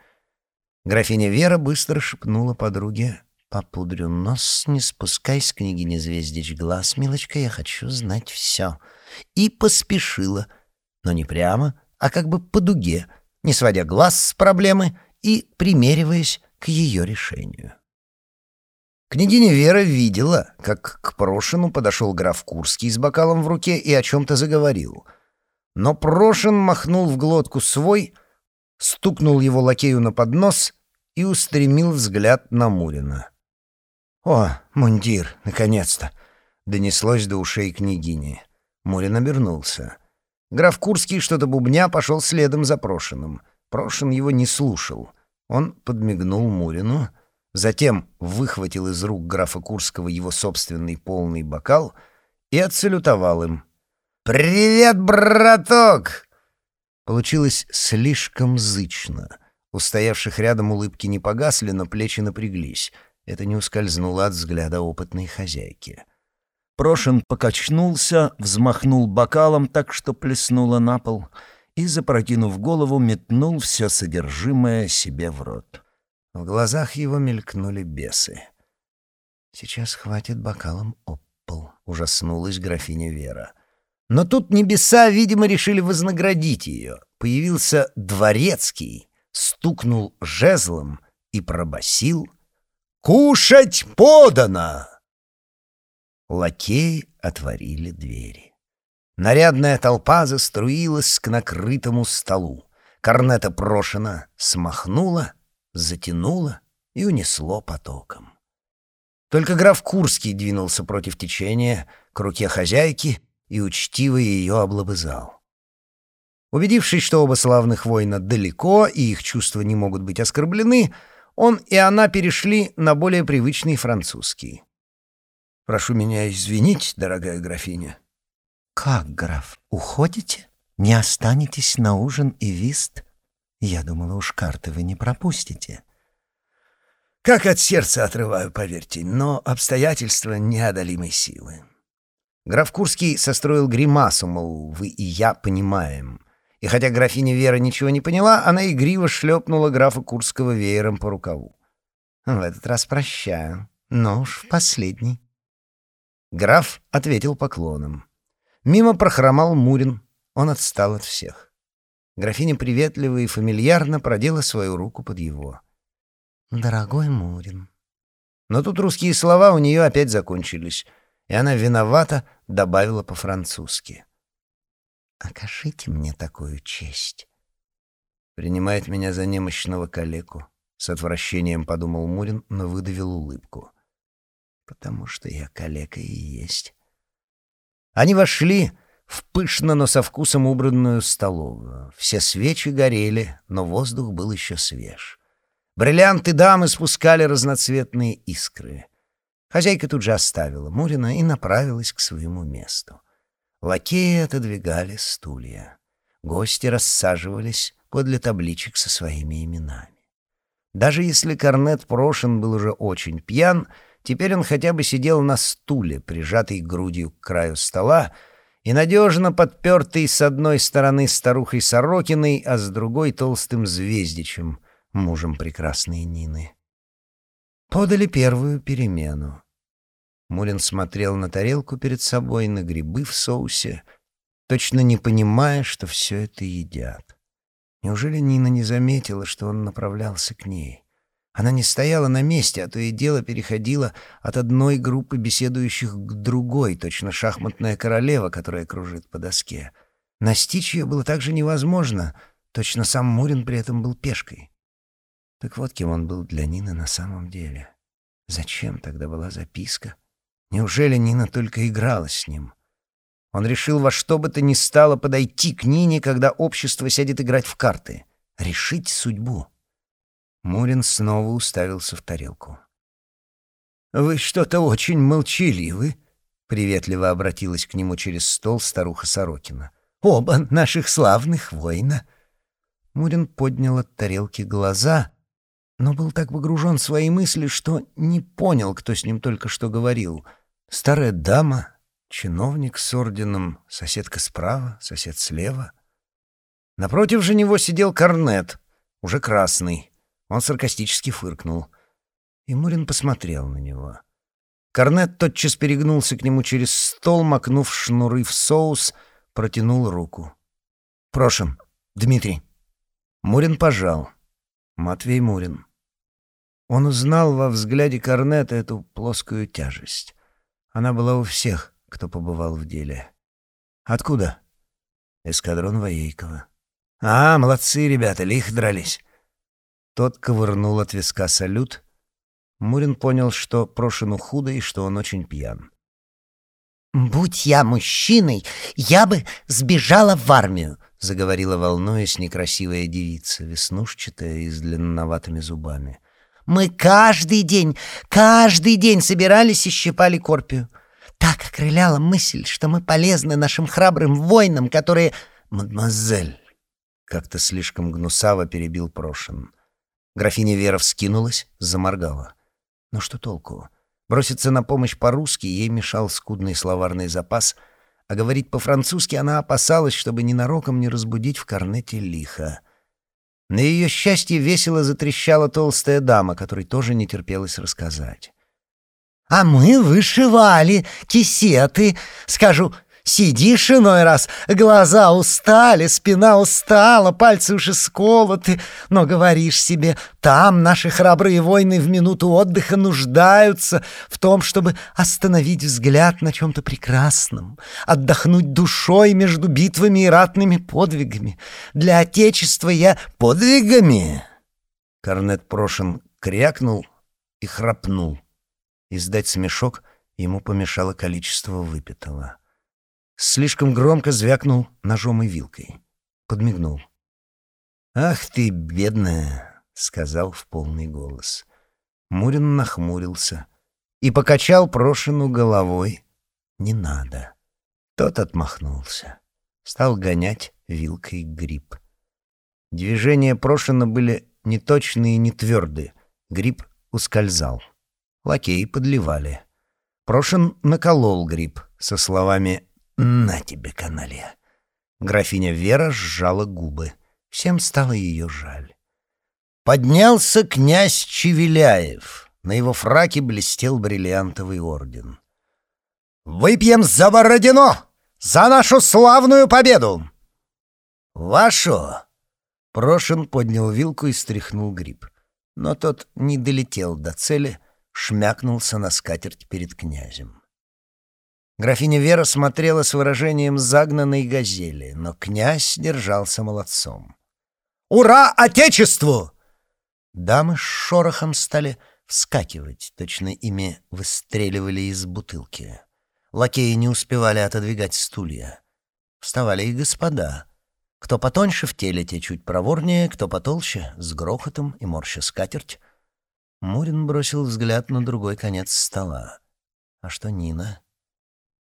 Графиня Вера быстро шепнула подруге «Попудрю нос, не спускай с княгини Звездич глаз, милочка, я хочу знать все» и поспешила, но не прямо, а как бы по дуге, не сводя глаз с проблемы и примериваясь к ее решению. Княгиня Вера видела, как к Прошину подошел граф Курский с бокалом в руке и о чем-то заговорил. Но Прошин махнул в глотку свой, стукнул его лакею на поднос и устремил взгляд на Мурина. «О, мундир, наконец-то!» — донеслось до ушей княгини. Мурин обернулся. Граф Курский, что-то бубня, пошел следом за Прошиным. Прошин его не слушал. Он подмигнул Мурину, затем выхватил из рук графа Курского его собственный полный бокал и отсалютовал им. «Привет, браток!» Получилось слишком зычно. У стоявших рядом улыбки не погасли, но плечи напряглись. Это не ускользнуло от взгляда опытной хозяйки. Прошин покачнулся, взмахнул бокалом так, что плеснуло на пол, и, запрокинув голову, метнул все содержимое себе в рот. В глазах его мелькнули бесы. «Сейчас хватит бокалом об пол», — ужаснулась графиня Вера. Но тут небеса, видимо, решили вознаградить ее. Появился дворецкий, стукнул жезлом и пробасил «Кушать подано!» Лакеи отворили двери. Нарядная толпа заструилась к накрытому столу. Корнета Прошина смахнула, затянула и унесло потоком. Только граф Курский двинулся против течения к руке хозяйки и учтиво ее облобызал. Убедившись, что оба славных воина далеко и их чувства не могут быть оскорблены, он и она перешли на более привычный французский. Прошу меня извинить, дорогая графиня. Как, граф, уходите? Не останетесь на ужин и вист? Я думала, уж карты вы не пропустите. Как от сердца отрываю, поверьте, но обстоятельства неодолимой силы. Граф Курский состроил гримасу, мол, вы и я понимаем. И хотя графиня Вера ничего не поняла, она игриво шлепнула графа Курского веером по рукаву. В этот раз прощаю, но уж в последний. Граф ответил поклоном. Мимо прохромал Мурин. Он отстал от всех. Графиня приветливо и фамильярно продела свою руку под его. «Дорогой Мурин». Но тут русские слова у нее опять закончились, и она виновата добавила по-французски. «Окажите мне такую честь». «Принимает меня за немощного калеку», — с отвращением подумал Мурин, но выдавил улыбку потому что я калека и есть. Они вошли в пышно, но со вкусом убранную столовую. Все свечи горели, но воздух был еще свеж. Бриллианты дамы спускали разноцветные искры. Хозяйка тут же оставила Мурина и направилась к своему месту. Лакеи отодвигали стулья. Гости рассаживались подле табличек со своими именами. Даже если Корнет Прошин был уже очень пьян, Теперь он хотя бы сидел на стуле, прижатый грудью к краю стола, и надежно подпертый с одной стороны старухой Сорокиной, а с другой — толстым Звездичем, мужем прекрасной Нины. Подали первую перемену. Мурин смотрел на тарелку перед собой, на грибы в соусе, точно не понимая, что все это едят. Неужели Нина не заметила, что он направлялся к ней? Она не стояла на месте, а то и дело переходила от одной группы беседующих к другой, точно шахматная королева, которая кружит по доске. Настичь ее было так же невозможно, точно сам Мурин при этом был пешкой. Так вот кем он был для Нины на самом деле. Зачем тогда была записка? Неужели Нина только играла с ним? Он решил во что бы то ни стало подойти к Нине, когда общество сядет играть в карты. Решить судьбу. Мурин снова уставился в тарелку. «Вы что-то очень молчаливы», — приветливо обратилась к нему через стол старуха Сорокина. «Оба наших славных воина». Мурин поднял от тарелки глаза, но был так погружен в свои мысли, что не понял, кто с ним только что говорил. Старая дама, чиновник с орденом, соседка справа, сосед слева. Напротив же него сидел корнет, уже красный, он саркастически фыркнул. И Мурин посмотрел на него. Корнет тотчас перегнулся к нему через стол, макнув шнуры в соус, протянул руку. «Прошим, Дмитрий». Мурин пожал. Матвей Мурин. Он узнал во взгляде Корнета эту плоскую тяжесть. Она была у всех, кто побывал в деле. «Откуда?» «Эскадрон Воейкова». «А, молодцы ребята, лихо дрались. Тот ковырнул от виска салют. Мурин понял, что Прошину худо и что он очень пьян. «Будь я мужчиной, я бы сбежала в армию», — заговорила волнуясь некрасивая девица, веснушчатая и с длинноватыми зубами. «Мы каждый день, каждый день собирались и щипали корпию. так окрыляла мысль, что мы полезны нашим храбрым воинам, которые... «Мадемуазель!» — как-то слишком гнусаво перебил Прошин. Графиня Вера вскинулась, заморгала. Ну что толку? Броситься на помощь по-русски ей мешал скудный словарный запас, а говорить по-французски она опасалась, чтобы ненароком не разбудить в корнете лихо. На ее счастье весело затрещала толстая дама, которой тоже не терпелось рассказать. «А мы вышивали кисеты, скажу, Сидишь иной раз, глаза устали, спина устала, пальцы уже сколоты, но говоришь себе, там наши храбрые воины в минуту отдыха нуждаются в том, чтобы остановить взгляд на чем-то прекрасном, отдохнуть душой между битвами и ратными подвигами. Для Отечества я подвигами. Корнет Прошин крякнул и храпнул. Издать смешок ему помешало количество выпитого. Слишком громко звякнул ножом и вилкой. Подмигнул. «Ах ты, бедная!» — сказал в полный голос. Мурин нахмурился и покачал Прошину головой. «Не надо». Тот отмахнулся. Стал гонять вилкой гриб. Движения Прошина были неточные и не твердые. Гриб ускользал. Лакеи подливали. Прошин наколол гриб со словами «На тебе, каналья!» Графиня Вера сжала губы. Всем стало ее жаль. Поднялся князь Чевеляев. На его фраке блестел бриллиантовый орден. «Выпьем за Бородино! За нашу славную победу!» «Вашу!» Прошин поднял вилку и стряхнул гриб. Но тот не долетел до цели, шмякнулся на скатерть перед князем. Графиня Вера смотрела с выражением загнанной газели, но князь держался молодцом. «Ура Отечеству!» Дамы с шорохом стали вскакивать, точно ими выстреливали из бутылки. Лакеи не успевали отодвигать стулья. Вставали и господа. Кто потоньше в теле, те чуть проворнее, кто потолще, с грохотом и морща скатерть. Мурин бросил взгляд на другой конец стола. А что Нина?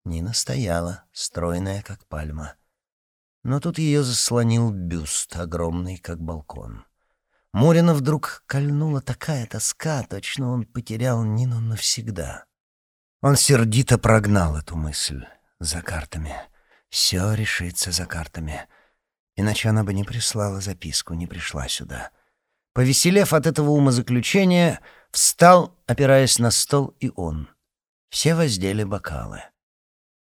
Нина стояла, стройная, как пальма. Но тут ее заслонил бюст, огромный, как балкон. Мурина вдруг кольнула такая тоска, точно он потерял Нину навсегда. Он сердито прогнал эту мысль за картами. Все решится за картами. Иначе она бы не прислала записку, не пришла сюда. Повеселев от этого умозаключения, встал, опираясь на стол, и он. Все воздели бокалы.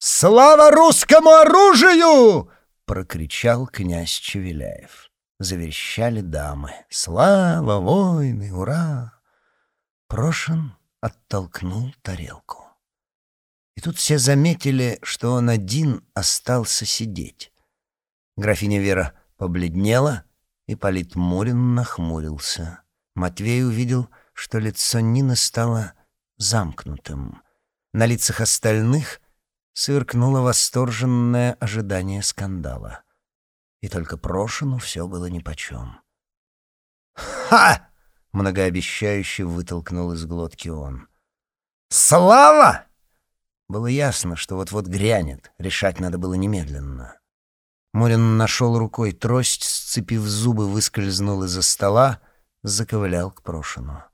«Слава русскому оружию!» — прокричал князь Чевеляев. Заверещали дамы. «Слава, войны, ура!» Прошин оттолкнул тарелку. И тут все заметили, что он один остался сидеть. Графиня Вера побледнела, и Полит Мурин нахмурился. Матвей увидел, что лицо Нины стало замкнутым. На лицах остальных — сверкнуло восторженное ожидание скандала. И только Прошину все было нипочем. «Ха!» — многообещающе вытолкнул из глотки он. «Слава!» Было ясно, что вот-вот грянет, решать надо было немедленно. Морин нашел рукой трость, сцепив зубы, выскользнул из-за стола, заковылял к Прошину.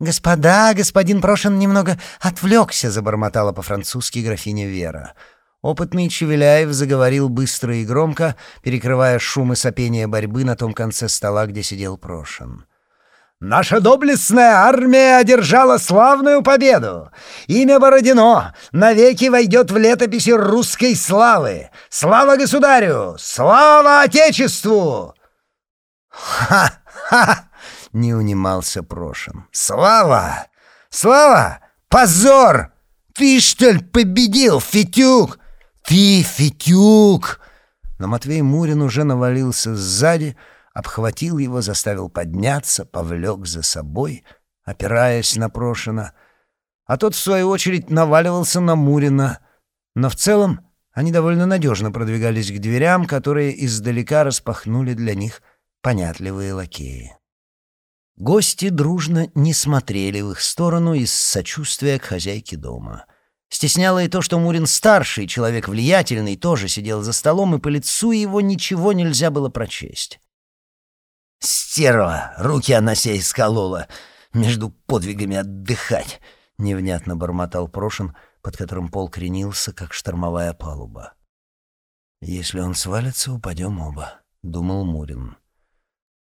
«Господа, господин Прошин немного отвлекся», — забормотала по-французски графиня Вера. Опытный Чевеляев заговорил быстро и громко, перекрывая шум и сопение борьбы на том конце стола, где сидел Прошин. «Наша доблестная армия одержала славную победу! Имя Бородино навеки войдет в летописи русской славы! Слава государю! Слава Отечеству!» «Ха-ха!» Не унимался Прошин. «Слава! Слава! Позор! Ты, что ли, победил, Фитюк? Ты, Фитюк!» Но Матвей Мурин уже навалился сзади, обхватил его, заставил подняться, повлек за собой, опираясь на Прошина. А тот, в свою очередь, наваливался на Мурина. Но в целом они довольно надежно продвигались к дверям, которые издалека распахнули для них понятливые лакеи. Гости дружно не смотрели в их сторону из сочувствия к хозяйке дома. Стесняло и то, что Мурин старший, человек влиятельный, тоже сидел за столом, и по лицу его ничего нельзя было прочесть. «Стерва! Руки она себе исколола! Между подвигами отдыхать!» — невнятно бормотал Прошин, под которым пол кренился, как штормовая палуба. «Если он свалится, упадем оба», — думал Мурин.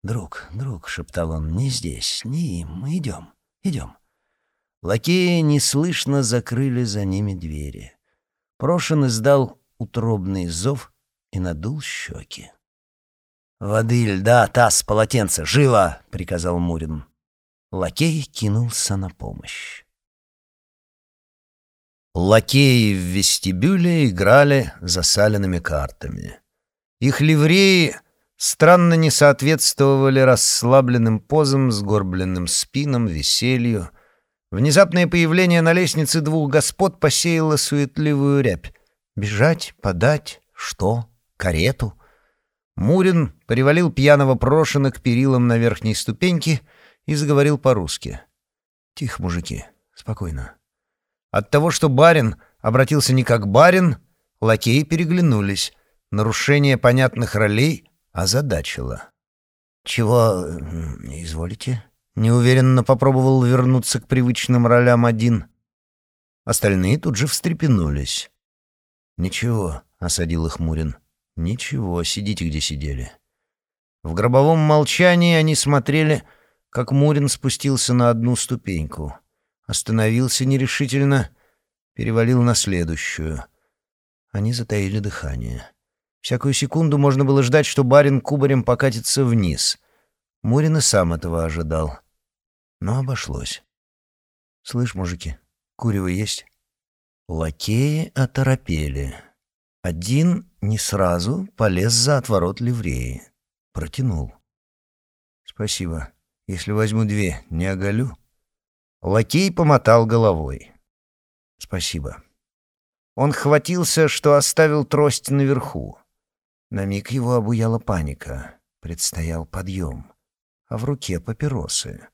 «Друг, друг», — шептал он, — «не здесь, не им, мы идем, идем». Лакеи неслышно закрыли за ними двери. Прошин издал утробный зов и надул щеки. «Воды, льда, таз, полотенце, живо!» — приказал Мурин. Лакей кинулся на помощь. Лакеи в вестибюле играли засаленными картами. Их ливреи странно не соответствовали расслабленным позам, сгорбленным спинам, веселью. Внезапное появление на лестнице двух господ посеяло суетливую рябь. Бежать, подать, что? Карету? Мурин привалил пьяного Прошина к перилам на верхней ступеньке и заговорил по-русски. «Тихо, мужики, спокойно». От того, что барин обратился не как барин, лакеи переглянулись. Нарушение понятных ролей озадачило. «Чего изволите?» Неуверенно попробовал вернуться к привычным ролям один. Остальные тут же встрепенулись. «Ничего», — осадил их Мурин. «Ничего, сидите, где сидели». В гробовом молчании они смотрели, как Мурин спустился на одну ступеньку. Остановился нерешительно, перевалил на следующую. Они затаили дыхание. Всякую секунду можно было ждать, что барин кубарем покатится вниз. Мурин и сам этого ожидал. Но обошлось. «Слышь, мужики, курево есть?» Лакеи оторопели. Один не сразу полез за отворот ливреи. Протянул. «Спасибо. Если возьму две, не оголю?» Лакей помотал головой. «Спасибо». Он хватился, что оставил трость наверху. На миг его обуяла паника. Предстоял подъем. А в руке папиросы.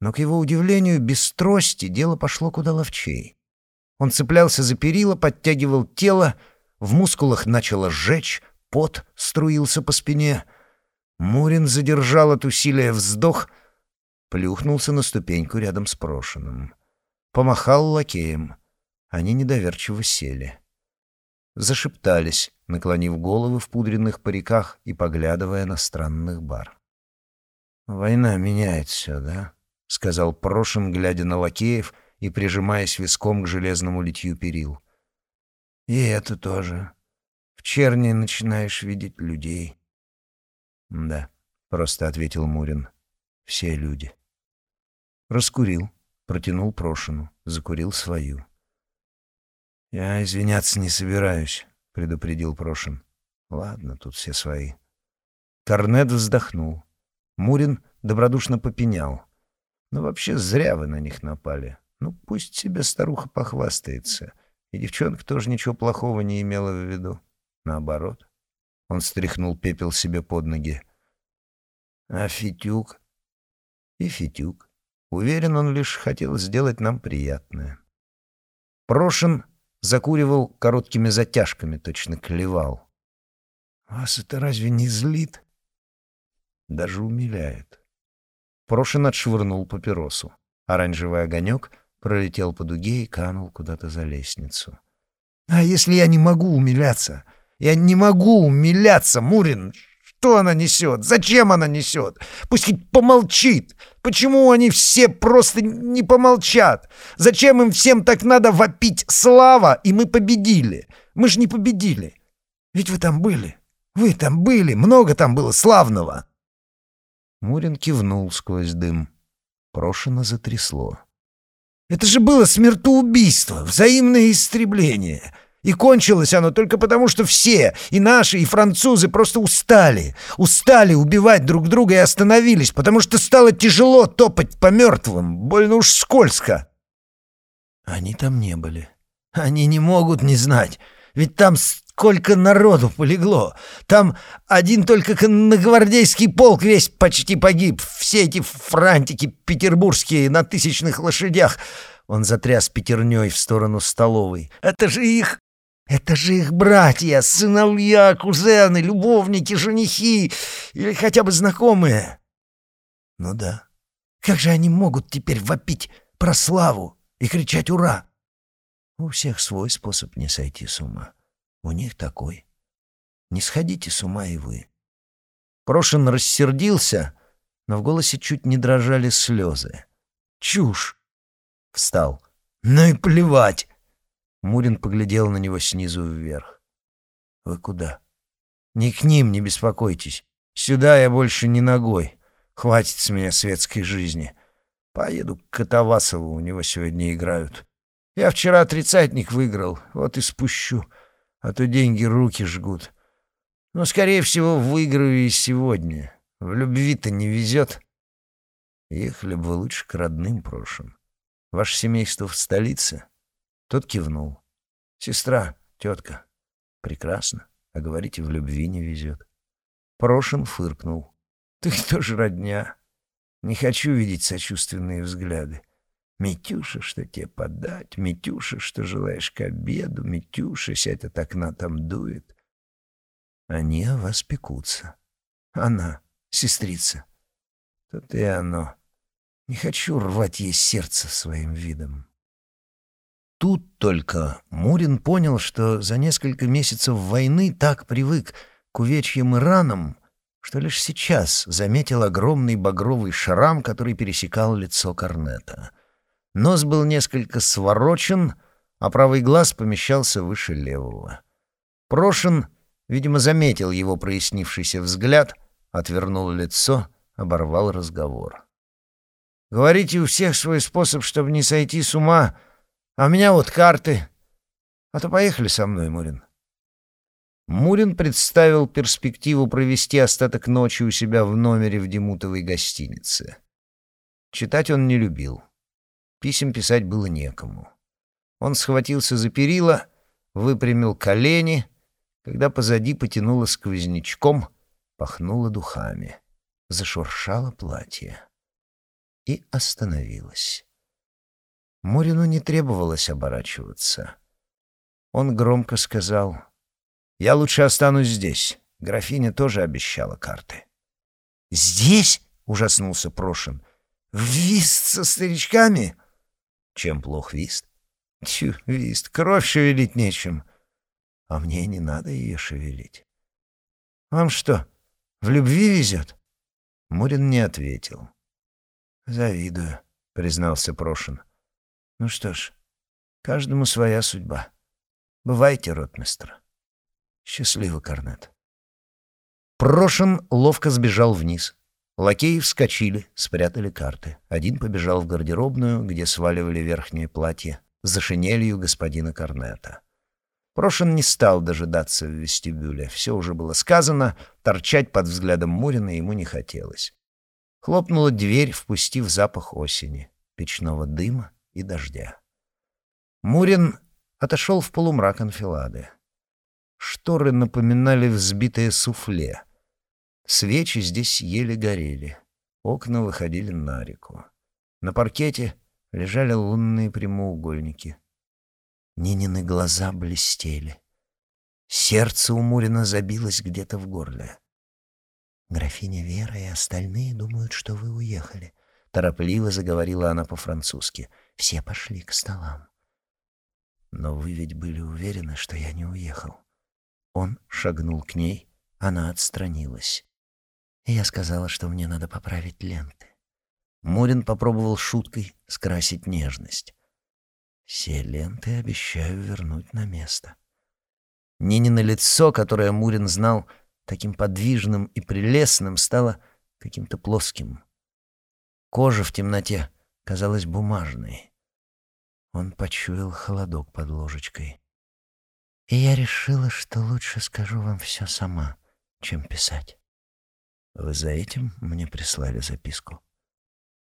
Но, к его удивлению, без трости дело пошло куда ловчей. Он цеплялся за перила, подтягивал тело, в мускулах начало сжечь, пот струился по спине. Мурин задержал от усилия вздох, плюхнулся на ступеньку рядом с Прошиным. Помахал лакеем. Они недоверчиво сели. Зашептались, наклонив головы в пудренных париках и поглядывая на странных бар. «Война меняет все, да?» — сказал Прошин, глядя на лакеев и прижимаясь виском к железному литью перил. «И это тоже. В черни начинаешь видеть людей». «Да», — просто ответил Мурин. «Все люди». Раскурил, протянул Прошину, закурил свою. «Я извиняться не собираюсь», — предупредил Прошин. «Ладно, тут все свои». Корнет вздохнул. Мурин добродушно попенял. Ну, вообще, зря вы на них напали. Ну, пусть себе старуха похвастается. И девчонка тоже ничего плохого не имела в виду. Наоборот. Он стряхнул пепел себе под ноги. А Фитюк? И Фитюк. Уверен, он лишь хотел сделать нам приятное. Прошин закуривал короткими затяжками, точно клевал. «Вас это разве не злит?» «Даже умиляет». Прошин отшвырнул папиросу. Оранжевый огонек пролетел по дуге и канул куда-то за лестницу. «А если я не могу умиляться? Я не могу умиляться, Мурин! Что она несет? Зачем она несет? Пусть хоть помолчит! Почему они все просто не помолчат? Зачем им всем так надо вопить «Слава!» и мы победили? Мы же не победили. Ведь вы там были. Вы там были. Много там было славного!» Мурин кивнул сквозь дым. Прошено затрясло. «Это же было смертоубийство, взаимное истребление. И кончилось оно только потому, что все, и наши, и французы, просто устали. Устали убивать друг друга и остановились, потому что стало тяжело топать по мертвым, больно уж скользко». «Они там не были. Они не могут не знать. Ведь там сколько народу полегло! Там один только конногвардейский полк весь почти погиб. Все эти франтики петербургские на тысячных лошадях. Он затряс пятерней в сторону столовой. Это же их... Это же их братья, сыновья, кузены, любовники, женихи или хотя бы знакомые. Ну да. Как же они могут теперь вопить про славу и кричать «Ура!» У всех свой способ не сойти с ума. У них такой. Не сходите с ума и вы. Прошин рассердился, но в голосе чуть не дрожали слезы. «Чушь!» Встал. «Ну и плевать!» Мурин поглядел на него снизу вверх. «Вы куда?» «Не к ним, не беспокойтесь. Сюда я больше не ногой. Хватит с меня светской жизни. Поеду к Катавасову, у него сегодня играют. Я вчера тридцатник выиграл, вот и спущу, а то деньги руки жгут. Но, скорее всего, выиграю и сегодня. В любви-то не везет. Ехали бы лучше к родным прошлым. Ваше семейство в столице?» Тот кивнул. «Сестра, тетка. Прекрасно. А говорите, в любви не везет». Прошин фыркнул. «Ты тоже родня. Не хочу видеть сочувственные взгляды. Митюша, что тебе подать, Митюша, что желаешь к обеду, Митюша, сядь от окна, там дует. Они о вас пекутся. Она, сестрица. Тут и оно. Не хочу рвать ей сердце своим видом. Тут только Мурин понял, что за несколько месяцев войны так привык к увечьям и ранам, что лишь сейчас заметил огромный багровый шрам, который пересекал лицо Корнета — Нос был несколько сворочен, а правый глаз помещался выше левого. Прошин, видимо, заметил его прояснившийся взгляд, отвернул лицо, оборвал разговор. «Говорите, у всех свой способ, чтобы не сойти с ума, а у меня вот карты. А то поехали со мной, Мурин». Мурин представил перспективу провести остаток ночи у себя в номере в Демутовой гостинице. Читать он не любил. Писем писать было некому. Он схватился за перила, выпрямил колени, когда позади потянуло сквознячком, пахнуло духами, зашуршало платье и остановилось. Мурину не требовалось оборачиваться. Он громко сказал, «Я лучше останусь здесь. Графиня тоже обещала карты». «Здесь?» — ужаснулся Прошин. «Вист со старичками?» Чем плох вист? Тю, вист, кровь шевелить нечем. А мне не надо ее шевелить. Вам что, в любви везет? Мурин не ответил. Завидую, признался Прошин. Ну что ж, каждому своя судьба. Бывайте, ротмистр. Счастливо, Корнет. Прошин ловко сбежал вниз. Лакеи вскочили, спрятали карты. Один побежал в гардеробную, где сваливали верхнее платье, за шинелью господина Корнета. Прошин не стал дожидаться в вестибюле. Все уже было сказано, торчать под взглядом Мурина ему не хотелось. Хлопнула дверь, впустив запах осени, печного дыма и дождя. Мурин отошел в полумрак анфилады. Шторы напоминали взбитое суфле — Свечи здесь еле горели. Окна выходили на реку. На паркете лежали лунные прямоугольники. Нинины глаза блестели. Сердце у Мурина забилось где-то в горле. «Графиня Вера и остальные думают, что вы уехали», — торопливо заговорила она по-французски. «Все пошли к столам». «Но вы ведь были уверены, что я не уехал». Он шагнул к ней, она отстранилась я сказала, что мне надо поправить ленты. Мурин попробовал шуткой скрасить нежность. Все ленты обещаю вернуть на место. Нинино лицо, которое Мурин знал таким подвижным и прелестным, стало каким-то плоским. Кожа в темноте казалась бумажной. Он почуял холодок под ложечкой. И я решила, что лучше скажу вам все сама, чем писать. Вы за этим мне прислали записку?»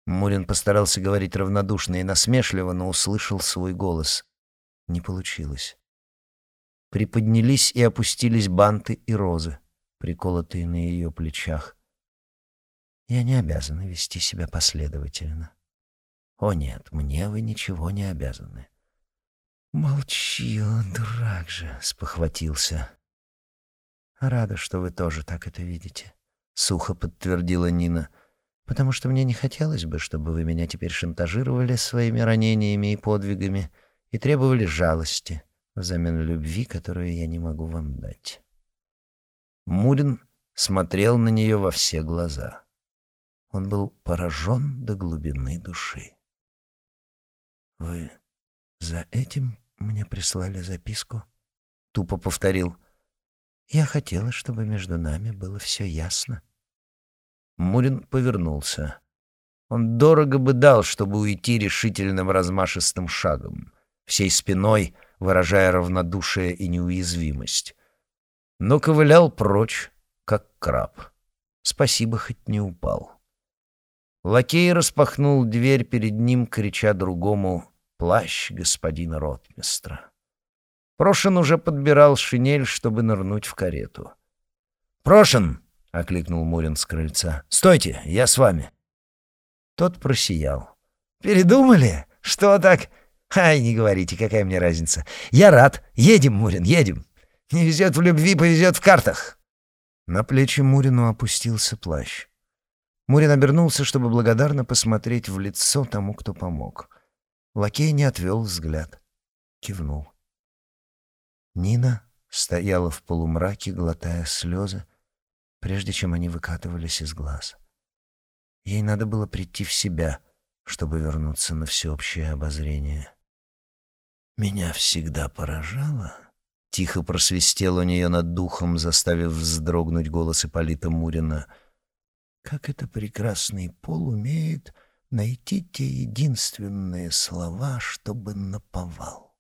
Мурин постарался говорить равнодушно и насмешливо, но услышал свой голос. Не получилось. Приподнялись и опустились банты и розы, приколотые на ее плечах. Я не обязана вести себя последовательно. О нет, мне вы ничего не обязаны. Молчи, дурак же, спохватился. Рада, что вы тоже так это видите, сухо подтвердила Нина. Потому что мне не хотелось бы, чтобы вы меня теперь шантажировали своими ранениями и подвигами и требовали жалости взамен любви, которую я не могу вам дать. Мурин смотрел на нее во все глаза. Он был поражен до глубины души. «Вы за этим мне прислали записку?» — тупо повторил. «Я хотела, чтобы между нами было все ясно». Мурин повернулся. Он дорого бы дал, чтобы уйти решительным размашистым шагом, всей спиной выражая равнодушие и неуязвимость. Но ковылял прочь, как краб. Спасибо, хоть не упал. Лакей распахнул дверь перед ним, крича другому «Плащ господина ротмистра». Прошин уже подбирал шинель, чтобы нырнуть в карету. «Прошин!» — окликнул Мурин с крыльца. «Стойте, я с вами!» Тот просиял. «Передумали? Что так?» «Ай, не говорите, какая мне разница. Я рад. Едем, Мурин, едем. Не везет в любви, повезет в картах». На плечи Мурину опустился плащ. Мурин обернулся, чтобы благодарно посмотреть в лицо тому, кто помог. Лакей не отвел взгляд. Кивнул. Нина стояла в полумраке, глотая слезы, прежде чем они выкатывались из глаз. Ей надо было прийти в себя, чтобы вернуться на всеобщее обозрение. «Меня всегда поражало», — тихо просвистел у нее над духом, заставив вздрогнуть голос Ипполита Мурина, «как это прекрасный пол умеет найти те единственные слова, чтобы наповал.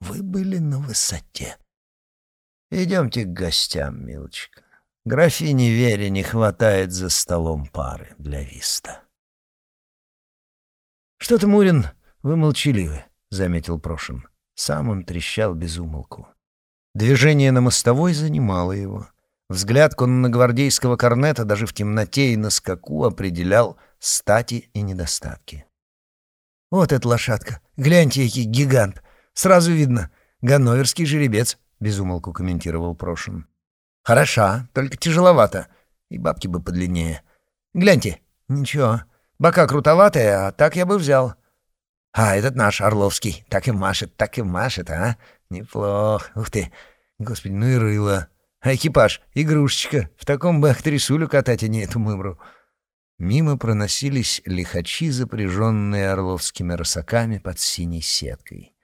Вы были на высоте». «Идемте к гостям, милочка. Графине Вере не хватает за столом пары для виста». «Что-то, Мурин, вы молчаливы», — заметил Прошин. Сам он трещал без умолку. Движение на мостовой занимало его. Взгляд конногвардейского корнета даже в темноте и на скаку определял стати и недостатки. «Вот эта лошадка! Гляньте, який гигант! Сразу видно! Ганноверский жеребец!» — безумолку комментировал Прошин. «Хороша, только тяжеловато. И бабки бы подлиннее. Гляньте, ничего, бока крутоватые, а так я бы взял. А этот наш Орловский так и машет, так и машет, а? Неплох. Ух ты. Господи, ну и рыло. А экипаж — игрушечка. В таком бы актрисулю катать, а не эту мымру. Мимо проносились лихачи, запряженные орловскими рысаками под синей сеткой.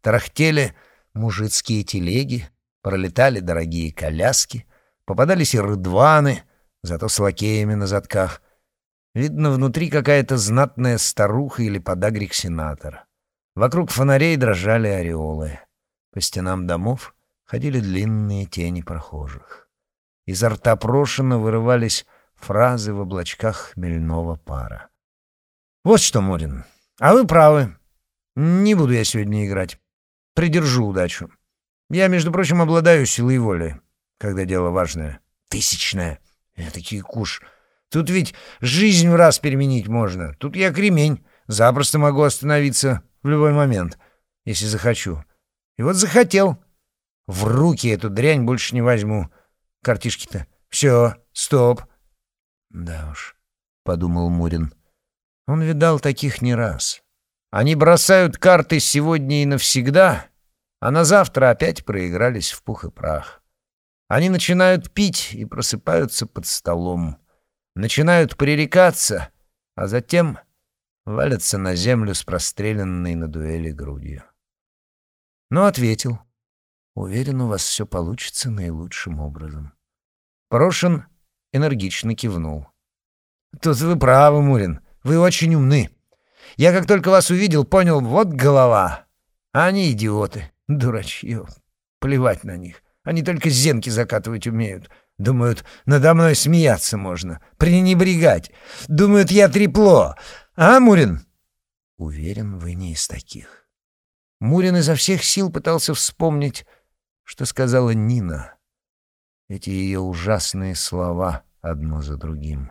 Тарахтели мужицкие телеги, пролетали дорогие коляски, попадались и рыдваны, зато с лакеями на задках — Видно, внутри какая-то знатная старуха или подагрик сенатора. Вокруг фонарей дрожали ореолы. По стенам домов ходили длинные тени прохожих. Изо рта Прошина вырывались фразы в облачках хмельного пара. «Вот что, Морин, а вы правы. Не буду я сегодня играть. Придержу удачу. Я, между прочим, обладаю силой воли, когда дело важное. Тысячное. Я такие куш. Тут ведь жизнь в раз переменить можно. Тут я кремень. Запросто могу остановиться в любой момент, если захочу. И вот захотел. В руки эту дрянь больше не возьму. Картишки-то. Все, стоп. Да уж, — подумал Мурин. Он видал таких не раз. Они бросают карты сегодня и навсегда, а на завтра опять проигрались в пух и прах. Они начинают пить и просыпаются под столом начинают пререкаться, а затем валятся на землю с простреленной на дуэли грудью. Но ответил. Уверен, у вас все получится наилучшим образом. Порошин энергично кивнул. Тут вы правы, Мурин. Вы очень умны. Я как только вас увидел, понял, вот голова. Они идиоты, дурачье. Плевать на них. Они только зенки закатывать умеют. Думают, надо мной смеяться можно, пренебрегать. Думают, я трепло. А, Мурин? Уверен, вы не из таких. Мурин изо всех сил пытался вспомнить, Что сказала Нина? Эти ее ужасные слова одно за другим.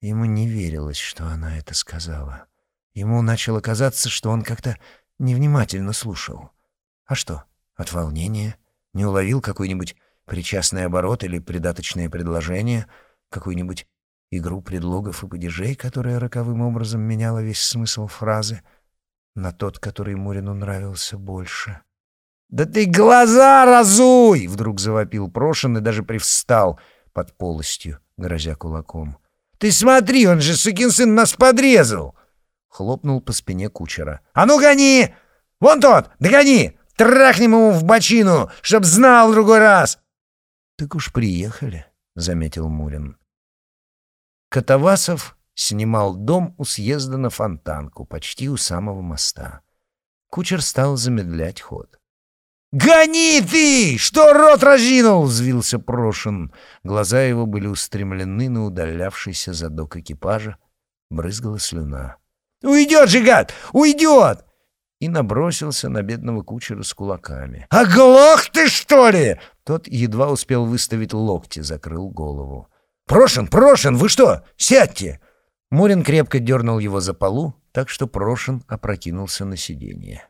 Ему не верилось, что она это сказала. Ему начало казаться, что он как-то невнимательно слушал. А что, от волнения? Не уловил какой-нибудь причастный оборот или придаточное предложение, какую-нибудь игру предлогов и падежей, которая роковым образом меняла весь смысл фразы на тот, который Мурину нравился больше. «Да ты глаза разуй!» — вдруг завопил Прошин и даже привстал под полостью, грозя кулаком. «Ты смотри, он же, сукин сын, нас подрезал!» Хлопнул по спине кучера. «А ну гони! Вон тот! Догони! Трахнем ему в бочину, чтоб знал другой раз!» «Так уж приехали», — заметил Мурин. Катавасов снимал дом у съезда на Фонтанку, почти у самого моста. Кучер стал замедлять ход. «Гони ты! Что рот разинул?» — взвился Прошин. Глаза его были устремлены на удалявшийся задок экипажа. Брызгала слюна. «Уйдет же, гад! Уйдет!» И набросился на бедного кучера с кулаками. «Оглох ты, что ли?» Тот едва успел выставить локти, закрыл голову. «Прошин, Прошин, вы что? Сядьте!» Мурин крепко дернул его за полу, так что Прошин опрокинулся на сиденье.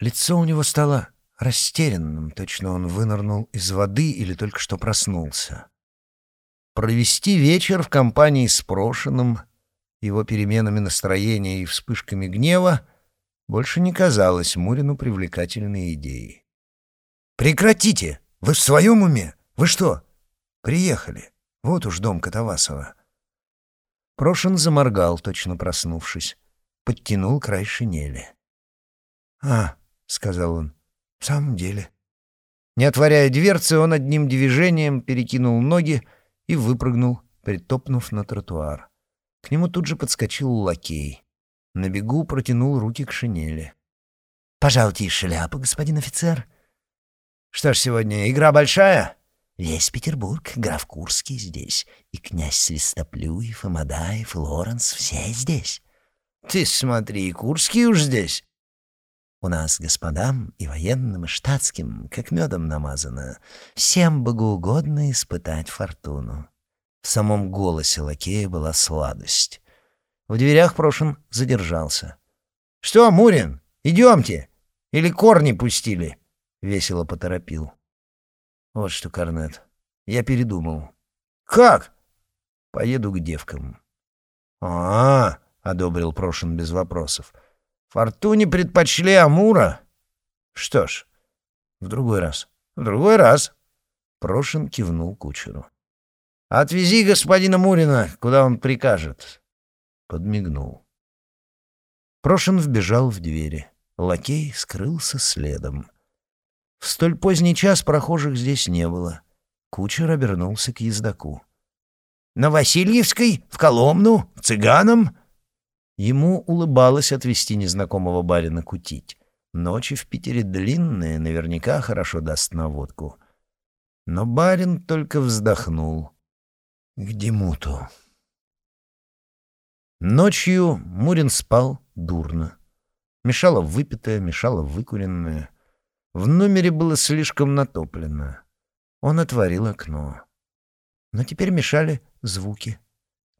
Лицо у него стало растерянным, точно он вынырнул из воды или только что проснулся. Провести вечер в компании с Прошиным, его переменами настроения и вспышками гнева больше не казалось Мурину привлекательной идеей. «Прекратите! Вы в своем уме? Вы что? Приехали. Вот уж дом Катавасова». Прошин заморгал, точно проснувшись. Подтянул край шинели. «А», — сказал он, — «в самом деле». Не отворяя дверцы, он одним движением перекинул ноги и выпрыгнул, притопнув на тротуар. К нему тут же подскочил лакей. На бегу протянул руки к шинели. «Пожалуйте шляпу, господин офицер». «Что ж сегодня, игра большая?» Весь Петербург, граф Курский здесь, и князь Свистоплюев, и Мадаев, и Лоренс — все здесь. Ты смотри, Курский уж здесь. У нас господам и военным, и штатским, как медом намазано, всем богоугодно испытать фортуну. В самом голосе лакея была сладость. В дверях Прошин задержался. — Что, Мурин, идемте? Или корни пустили? — весело поторопил. Вот что, Корнет, я передумал. Как? Поеду к девкам. А, -а, -а одобрил Прошин без вопросов. Фортуне предпочли Амура? Что ж, в другой раз. В другой раз. Прошин кивнул кучеру. «Отвези господина Мурина, куда он прикажет». Подмигнул. Прошин вбежал в двери. Лакей скрылся следом. В столь поздний час прохожих здесь не было. Кучер обернулся к ездаку. «На Васильевской? В Коломну? В Цыганом?» Ему улыбалось отвезти незнакомого барина кутить. Ночи в Питере длинные, наверняка хорошо даст на водку. Но барин только вздохнул. К Демуту. Ночью Мурин спал дурно. Мешало выпитое, мешало выкуренное. В номере было слишком натоплено. Он отворил окно. Но теперь мешали звуки,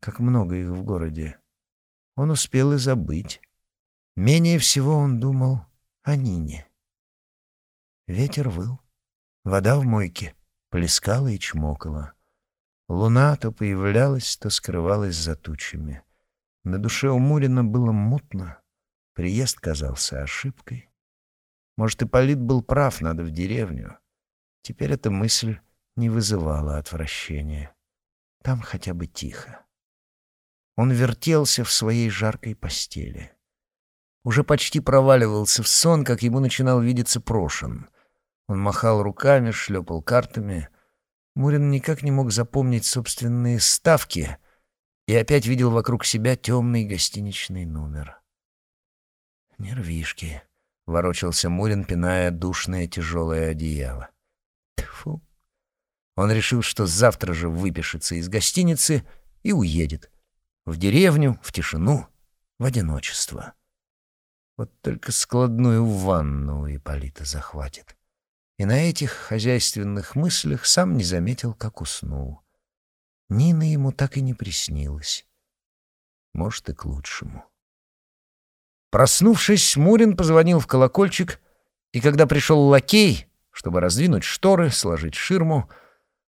как много их в городе. Он успел и забыть. Менее всего он думал о Нине. Ветер выл. Вода в мойке плескала и чмокала. Луна то появлялась, то скрывалась за тучами. На душе у Мурина было мутно. Приезд казался ошибкой. Может, и Полит был прав, надо в деревню. Теперь эта мысль не вызывала отвращения. Там хотя бы тихо. Он вертелся в своей жаркой постели. Уже почти проваливался в сон, как ему начинал видеться Прошин. Он махал руками, шлепал картами. Мурин никак не мог запомнить собственные ставки и опять видел вокруг себя темный гостиничный номер. Нервишки. — ворочался Мурин, пиная душное тяжелое одеяло. Тьфу. Он решил, что завтра же выпишется из гостиницы и уедет. В деревню, в тишину, в одиночество. Вот только складную ванну у Ипполита захватит. И на этих хозяйственных мыслях сам не заметил, как уснул. Нина ему так и не приснилась. Может, и к лучшему. Проснувшись, Мурин позвонил в колокольчик, и когда пришел лакей, чтобы раздвинуть шторы, сложить ширму,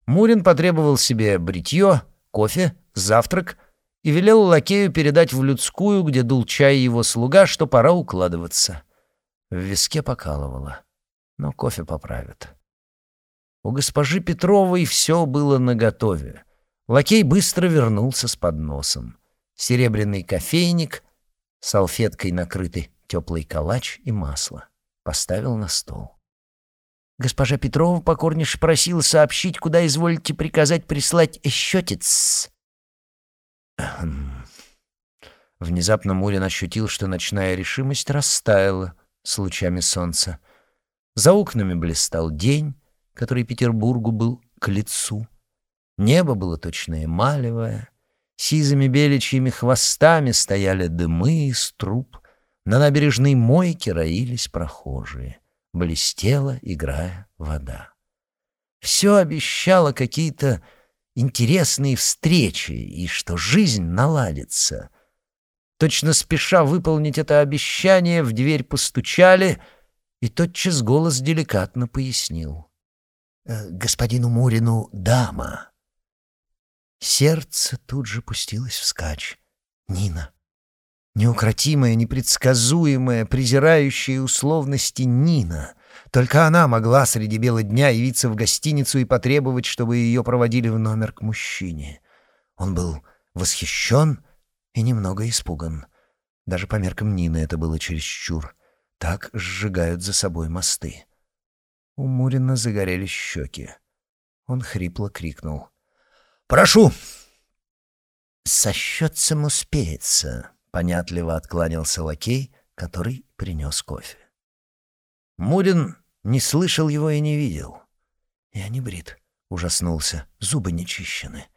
Мурин потребовал себе бритье, кофе, завтрак и велел лакею передать в людскую, где дул чай его слуга, что пора укладываться. В виске покалывало, но кофе поправят. У госпожи Петровой все было наготове. Лакей быстро вернулся с подносом. Серебряный кофейник, салфеткой накрытый теплый калач и масло. Поставил на стол. Госпожа Петрова покорнейше просила сообщить, куда изволите приказать прислать счетец. Внезапно Мурин ощутил, что ночная решимость растаяла с лучами солнца. За окнами блистал день, который Петербургу был к лицу. Небо было точно эмалевое, сизыми беличьими хвостами стояли дымы из труб, на набережной мойке роились прохожие, блестела, играя вода. Все обещало какие-то интересные встречи и что жизнь наладится. Точно спеша выполнить это обещание, в дверь постучали, и тотчас голос деликатно пояснил. «Э, «Господину Мурину дама». Сердце тут же пустилось вскачь. Нина. Неукротимая, непредсказуемая, презирающая условности Нина. Только она могла среди бела дня явиться в гостиницу и потребовать, чтобы ее проводили в номер к мужчине. Он был восхищен и немного испуган. Даже по меркам Нины это было чересчур. Так сжигают за собой мосты. У Мурина загорелись щеки. Он хрипло крикнул. «Прошу!» «Со счетцем успеется», — понятливо откланялся лакей, который принес кофе. Мурин не слышал его и не видел. «Я не брит», — ужаснулся, зубы не чищены.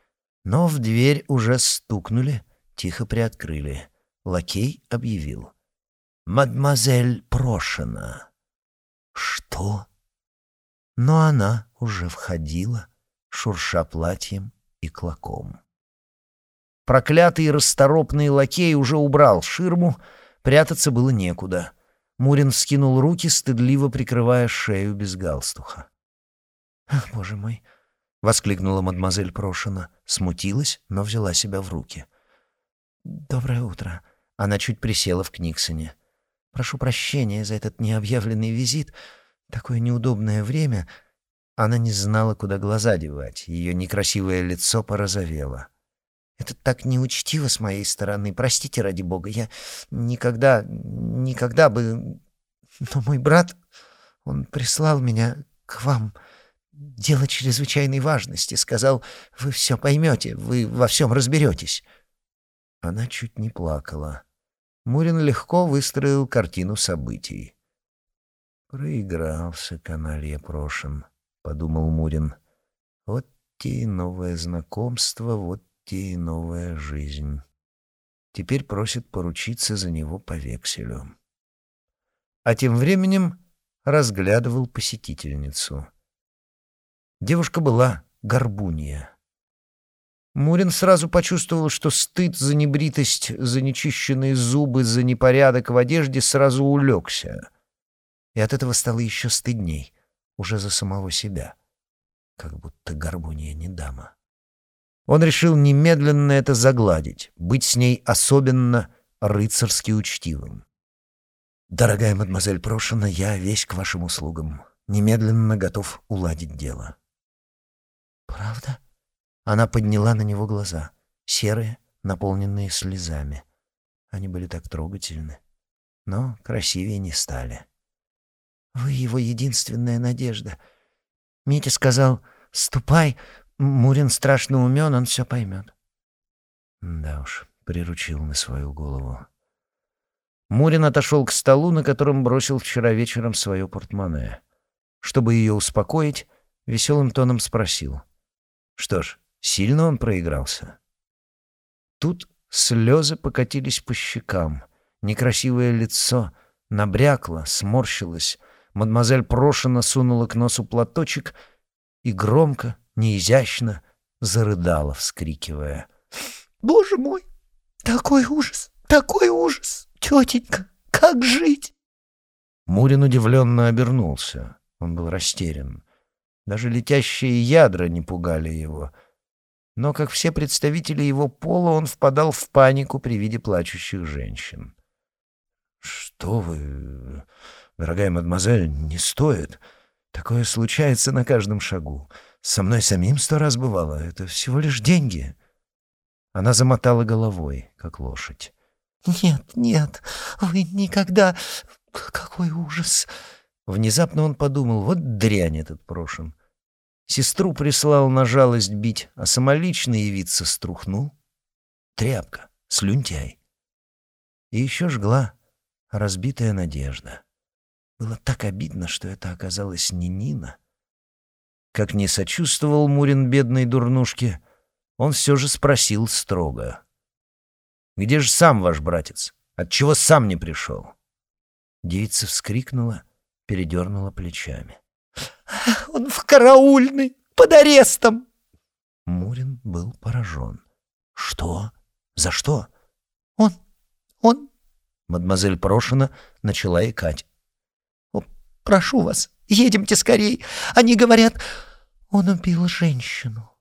Но в дверь уже стукнули, тихо приоткрыли. Лакей объявил. «Мадемуазель Прошина». «Что?» Но она уже входила, шурша платьем и клоком. Проклятый расторопный лакей уже убрал ширму, прятаться было некуда. Мурин вскинул руки, стыдливо прикрывая шею без галстуха. «Ах, боже мой!» — воскликнула мадемуазель Прошина. Смутилась, но взяла себя в руки. «Доброе утро!» Она чуть присела в Книксоне. «Прошу прощения за этот необъявленный визит. Такое неудобное время...» Она не знала, куда глаза девать. Ее некрасивое лицо порозовело. «Это так неучтиво с моей стороны. Простите, ради бога. Я никогда, никогда бы... Но мой брат, он прислал меня к вам. Дело чрезвычайной важности. Сказал, вы все поймете, вы во всем разберетесь». Она чуть не плакала. Мурин легко выстроил картину событий. Проигрался каналья Прошин подумал Мурин. Вот те новое знакомство, вот те и новая жизнь. Теперь просит поручиться за него по векселю. А тем временем разглядывал посетительницу. Девушка была горбунья. Мурин сразу почувствовал, что стыд за небритость, за нечищенные зубы, за непорядок в одежде сразу улегся. И от этого стало еще стыдней уже за самого себя, как будто гармония не дама. Он решил немедленно это загладить, быть с ней особенно рыцарски учтивым. «Дорогая мадемуазель Прошина, я весь к вашим услугам. Немедленно готов уладить дело». «Правда?» Она подняла на него глаза, серые, наполненные слезами. Они были так трогательны, но красивее не стали. Вы его единственная надежда. Митя сказал, ступай, Мурин страшно умен, он все поймет. Да уж, приручил на свою голову. Мурин отошел к столу, на котором бросил вчера вечером свое портмоне. Чтобы ее успокоить, веселым тоном спросил. Что ж, сильно он проигрался? Тут слезы покатились по щекам. Некрасивое лицо набрякло, сморщилось, Мадемуазель Прошина сунула к носу платочек и громко, неизящно зарыдала, вскрикивая. «Боже мой! Такой ужас! Такой ужас! Тетенька, как жить?» Мурин удивленно обернулся. Он был растерян. Даже летящие ядра не пугали его. Но, как все представители его пола, он впадал в панику при виде плачущих женщин. «Что вы, дорогая мадемуазель, не стоит. Такое случается на каждом шагу. Со мной самим сто раз бывало. Это всего лишь деньги». Она замотала головой, как лошадь. «Нет, нет, вы никогда... Какой ужас!» Внезапно он подумал, вот дрянь этот прошен. Сестру прислал на жалость бить, а самолично явиться струхнул. Тряпка, слюнтяй. И еще жгла разбитая надежда. Было так обидно, что это оказалось не Нина. Как не сочувствовал Мурин бедной дурнушке, он все же спросил строго. «Где же сам ваш братец? Отчего сам не пришел?» Девица вскрикнула, передернула плечами. «Он в караульной, под арестом!» Мурин был поражен. «Что? За что?» «Он... он...» Мадемуазель Прошина начала икать. «Прошу вас, едемте скорей. Они говорят, он убил женщину».